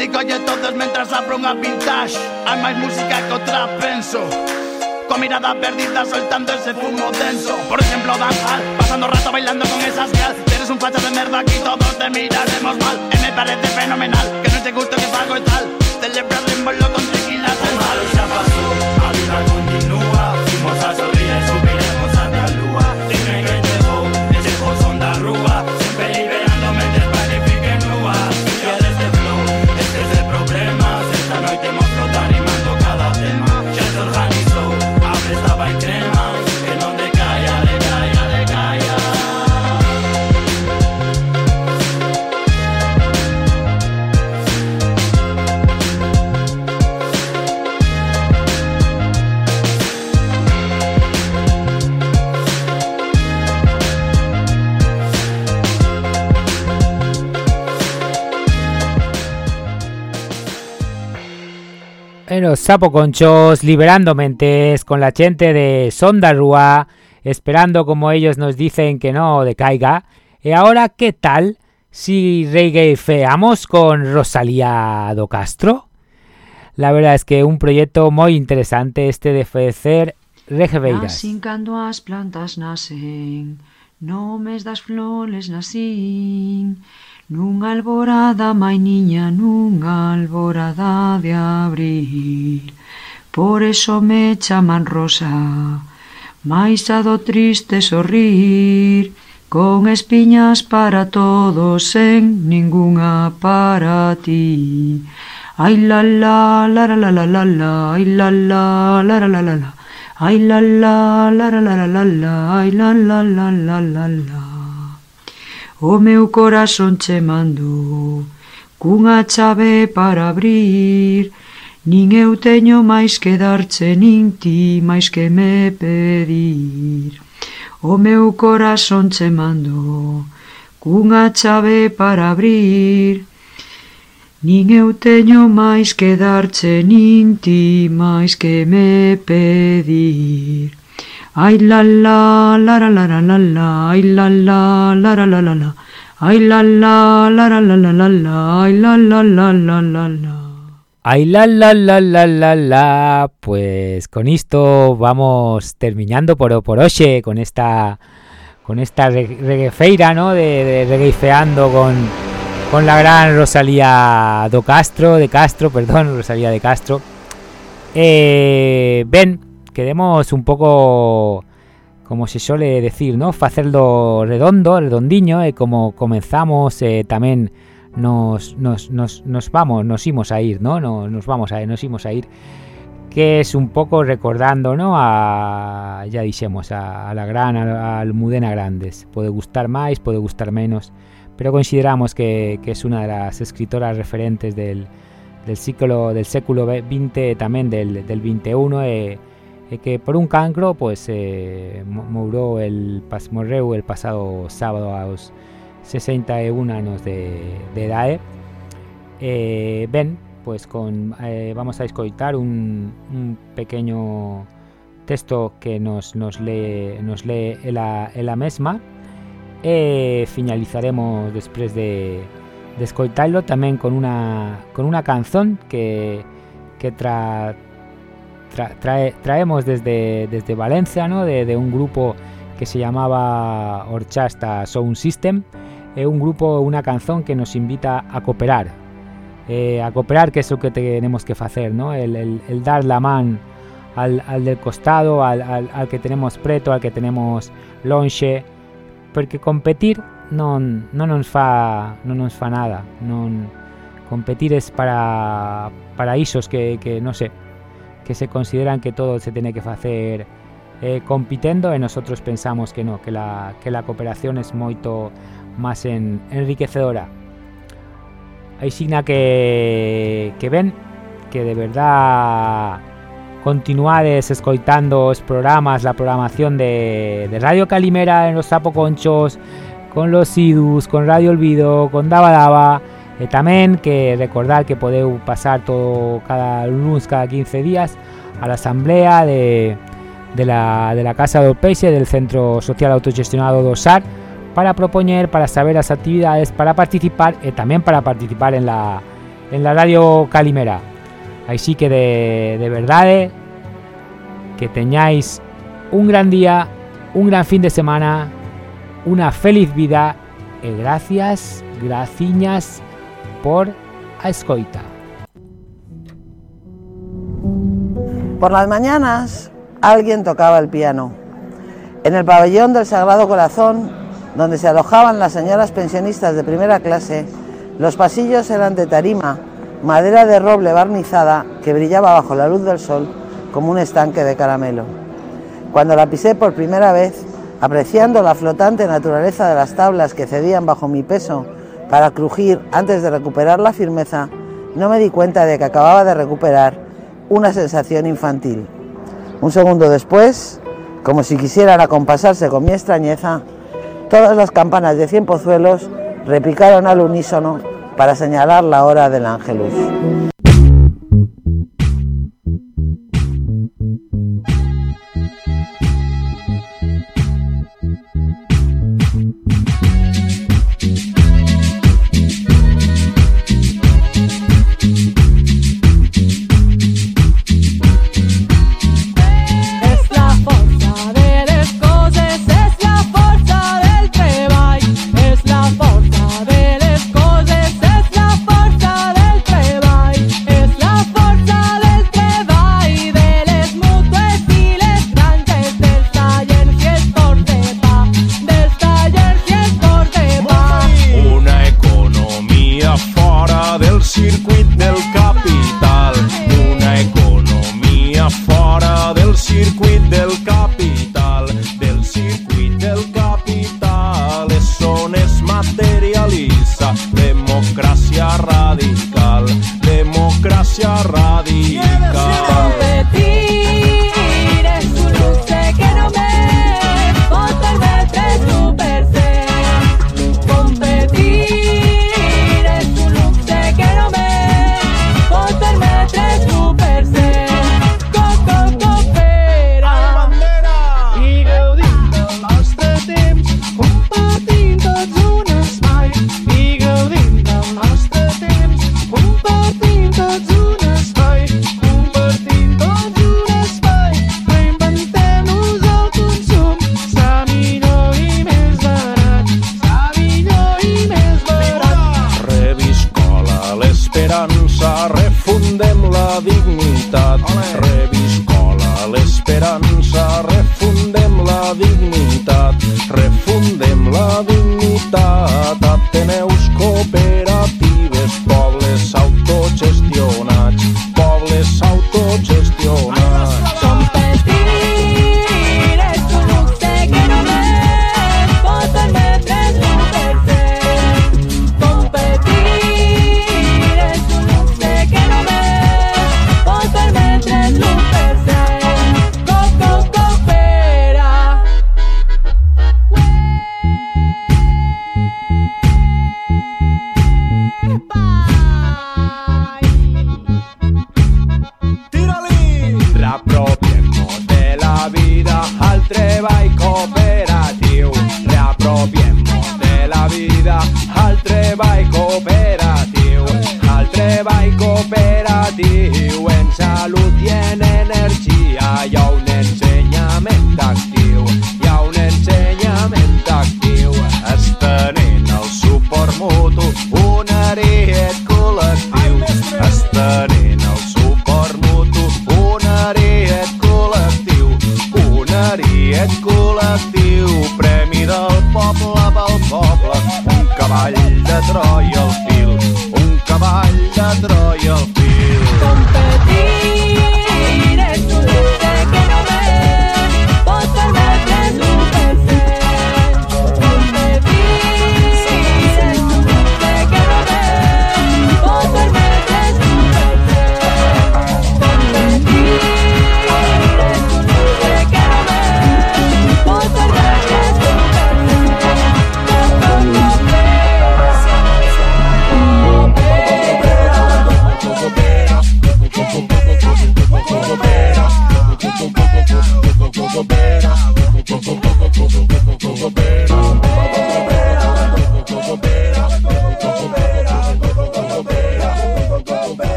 Digo lle todos mentras abro unha vintage Hai máis música que outra penso Con mirada perdida soltando ese fumo denso. Por ejemplo danzal, pasando rato bailando con esas gal Eres un facha de merda aquí todos te miraremos mal. E me parece fenomenal que no te guste que salgo e tal. Celebraremoslo con tequila O malo xa pasou, a vida continúa. Imos a sorrir En los sapo conchos, liberando mentes con la gente de Sonda Rúa, esperando como ellos nos dicen que no decaiga. Y ahora, ¿qué tal si feamos con Rosalía do Castro? La verdad es que un proyecto muy interesante este de fecer Regebeiras. Nacen cando as plantas No mes das flores nacín Nunha alborada, mai niña, nunha alborada de abril, por eso me chaman rosa, Mais a do triste sorrir, con espiñas para todos, sen ningunha para ti. Ai la la la la la la la la, ai la la la la la la la, ai la la la la la la la la, ai la la la la la la la. O meu corazón che mando cunha chave para abrir. Nin eu teño máis que darche nin ti máis que me pedir. O meu corazón che mando cunha chave para abrir. Nin eu teño máis que darche nin ti máis que me pedir. Ai la la, la la la la la ai la la, la la la la la, ai la la, la la la la la la, ai la la la la la la. Ay, la, la, la, la, la, la. Pues con esto vamos terminando por, por hoxe, con esta con esta reguefeira, ¿no? De, de con, con la gran Rosalía do Castro, de Castro, perdón, Rosalía de Castro. Eh, ben, queremos un pouco como se suele decir, ¿no? Facerlo redondo, redondiño, e como comenzamos eh, tamén nos, nos, nos, nos vamos, nos imos a ir, ¿no? Nos, nos vamos a nos imos a ir que es un poco recordando, ¿no? A, ya dixemos, a, a la gran a Almudena Grandes. Puede gustar máis, puede gustar menos, pero consideramos que, que es una de las escritoras referentes del, del ciclo del século XX tamén del, del 21 e, e que por un cancro pues eh, morreu el morreu el pasado sábado aos 61 anos de, de edade eh, ben, pues con eh, vamos a escoitar un, un pequeño texto que nos, nos lee nos lee ela, ela mesma e finalizaremos despois de, de escoitalo tamén con una con una canción que que tra, tra, trae, traemos desde, desde Valencia, ¿no? de, de un grupo que se llamaba Orchasta Sound System, é un grupo, unha canción que nos invita a cooperar. Eh, a cooperar que é o que tenemos que facer, ¿no? El, el, el dar la man al, al del costado, al, al, al que tenemos preto, al que tenemos lonxe, porque competir non, non nos fa non nos fa nada, competir es para para isos que, que no sé, que se consideran que todo se tiene que facer eh, compitendo e nosotros pensamos que no, que la, que la cooperación es moito más en, enriquecedora. Hay signa que, que ven que de verdad continuades escoitando os programas, la programación de, de Radio Calimera en los Conchos, con los Idus, con Radio Olvido, con Daba Daba, e tamén que recordar que podeu pasar todo cada lunes, cada 15 días a la asamblea de, de, la, de la Casa do Peixe del Centro Social Autogestionado do SAR para proponer, para saber las actividades, para participar y también para participar en la, en la radio Calimera. Así que de, de verdad eh, que tengáis un gran día, un gran fin de semana, una feliz vida y gracias, graciñas por a. Por las mañanas alguien tocaba el piano. En el pabellón del Sagrado Corazón donde se alojaban las señoras pensionistas de primera clase, los pasillos eran de tarima, madera de roble barnizada que brillaba bajo la luz del sol como un estanque de caramelo. Cuando la pisé por primera vez, apreciando la flotante naturaleza de las tablas que cedían bajo mi peso para crujir antes de recuperar la firmeza, no me di cuenta de que acababa de recuperar una sensación infantil. Un segundo después, como si quisieran acompasarse con mi extrañeza, Todas las campanas de cien pozuelos repicaron al unísono para señalar la hora del ángelus. Es un luxe que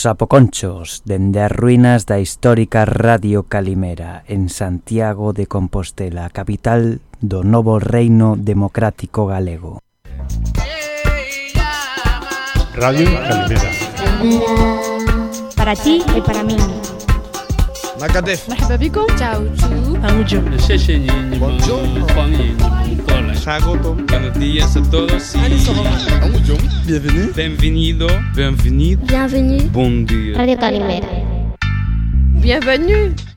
sapoconchos dende as ruínas da histórica Radio Calimera en Santiago de Compostela, capital do novo reino democrático galego. Radio Calimera. Para ti e para min. Nakadef. Mahababiko. Ciao. Angujo. Bonjour. Sagotom. Buenos días a todos. Angujo. Bienvenue. Bienvenido. Bienvenido. Bienvenue. Bon dia. Radio Calimera. Bienvenue.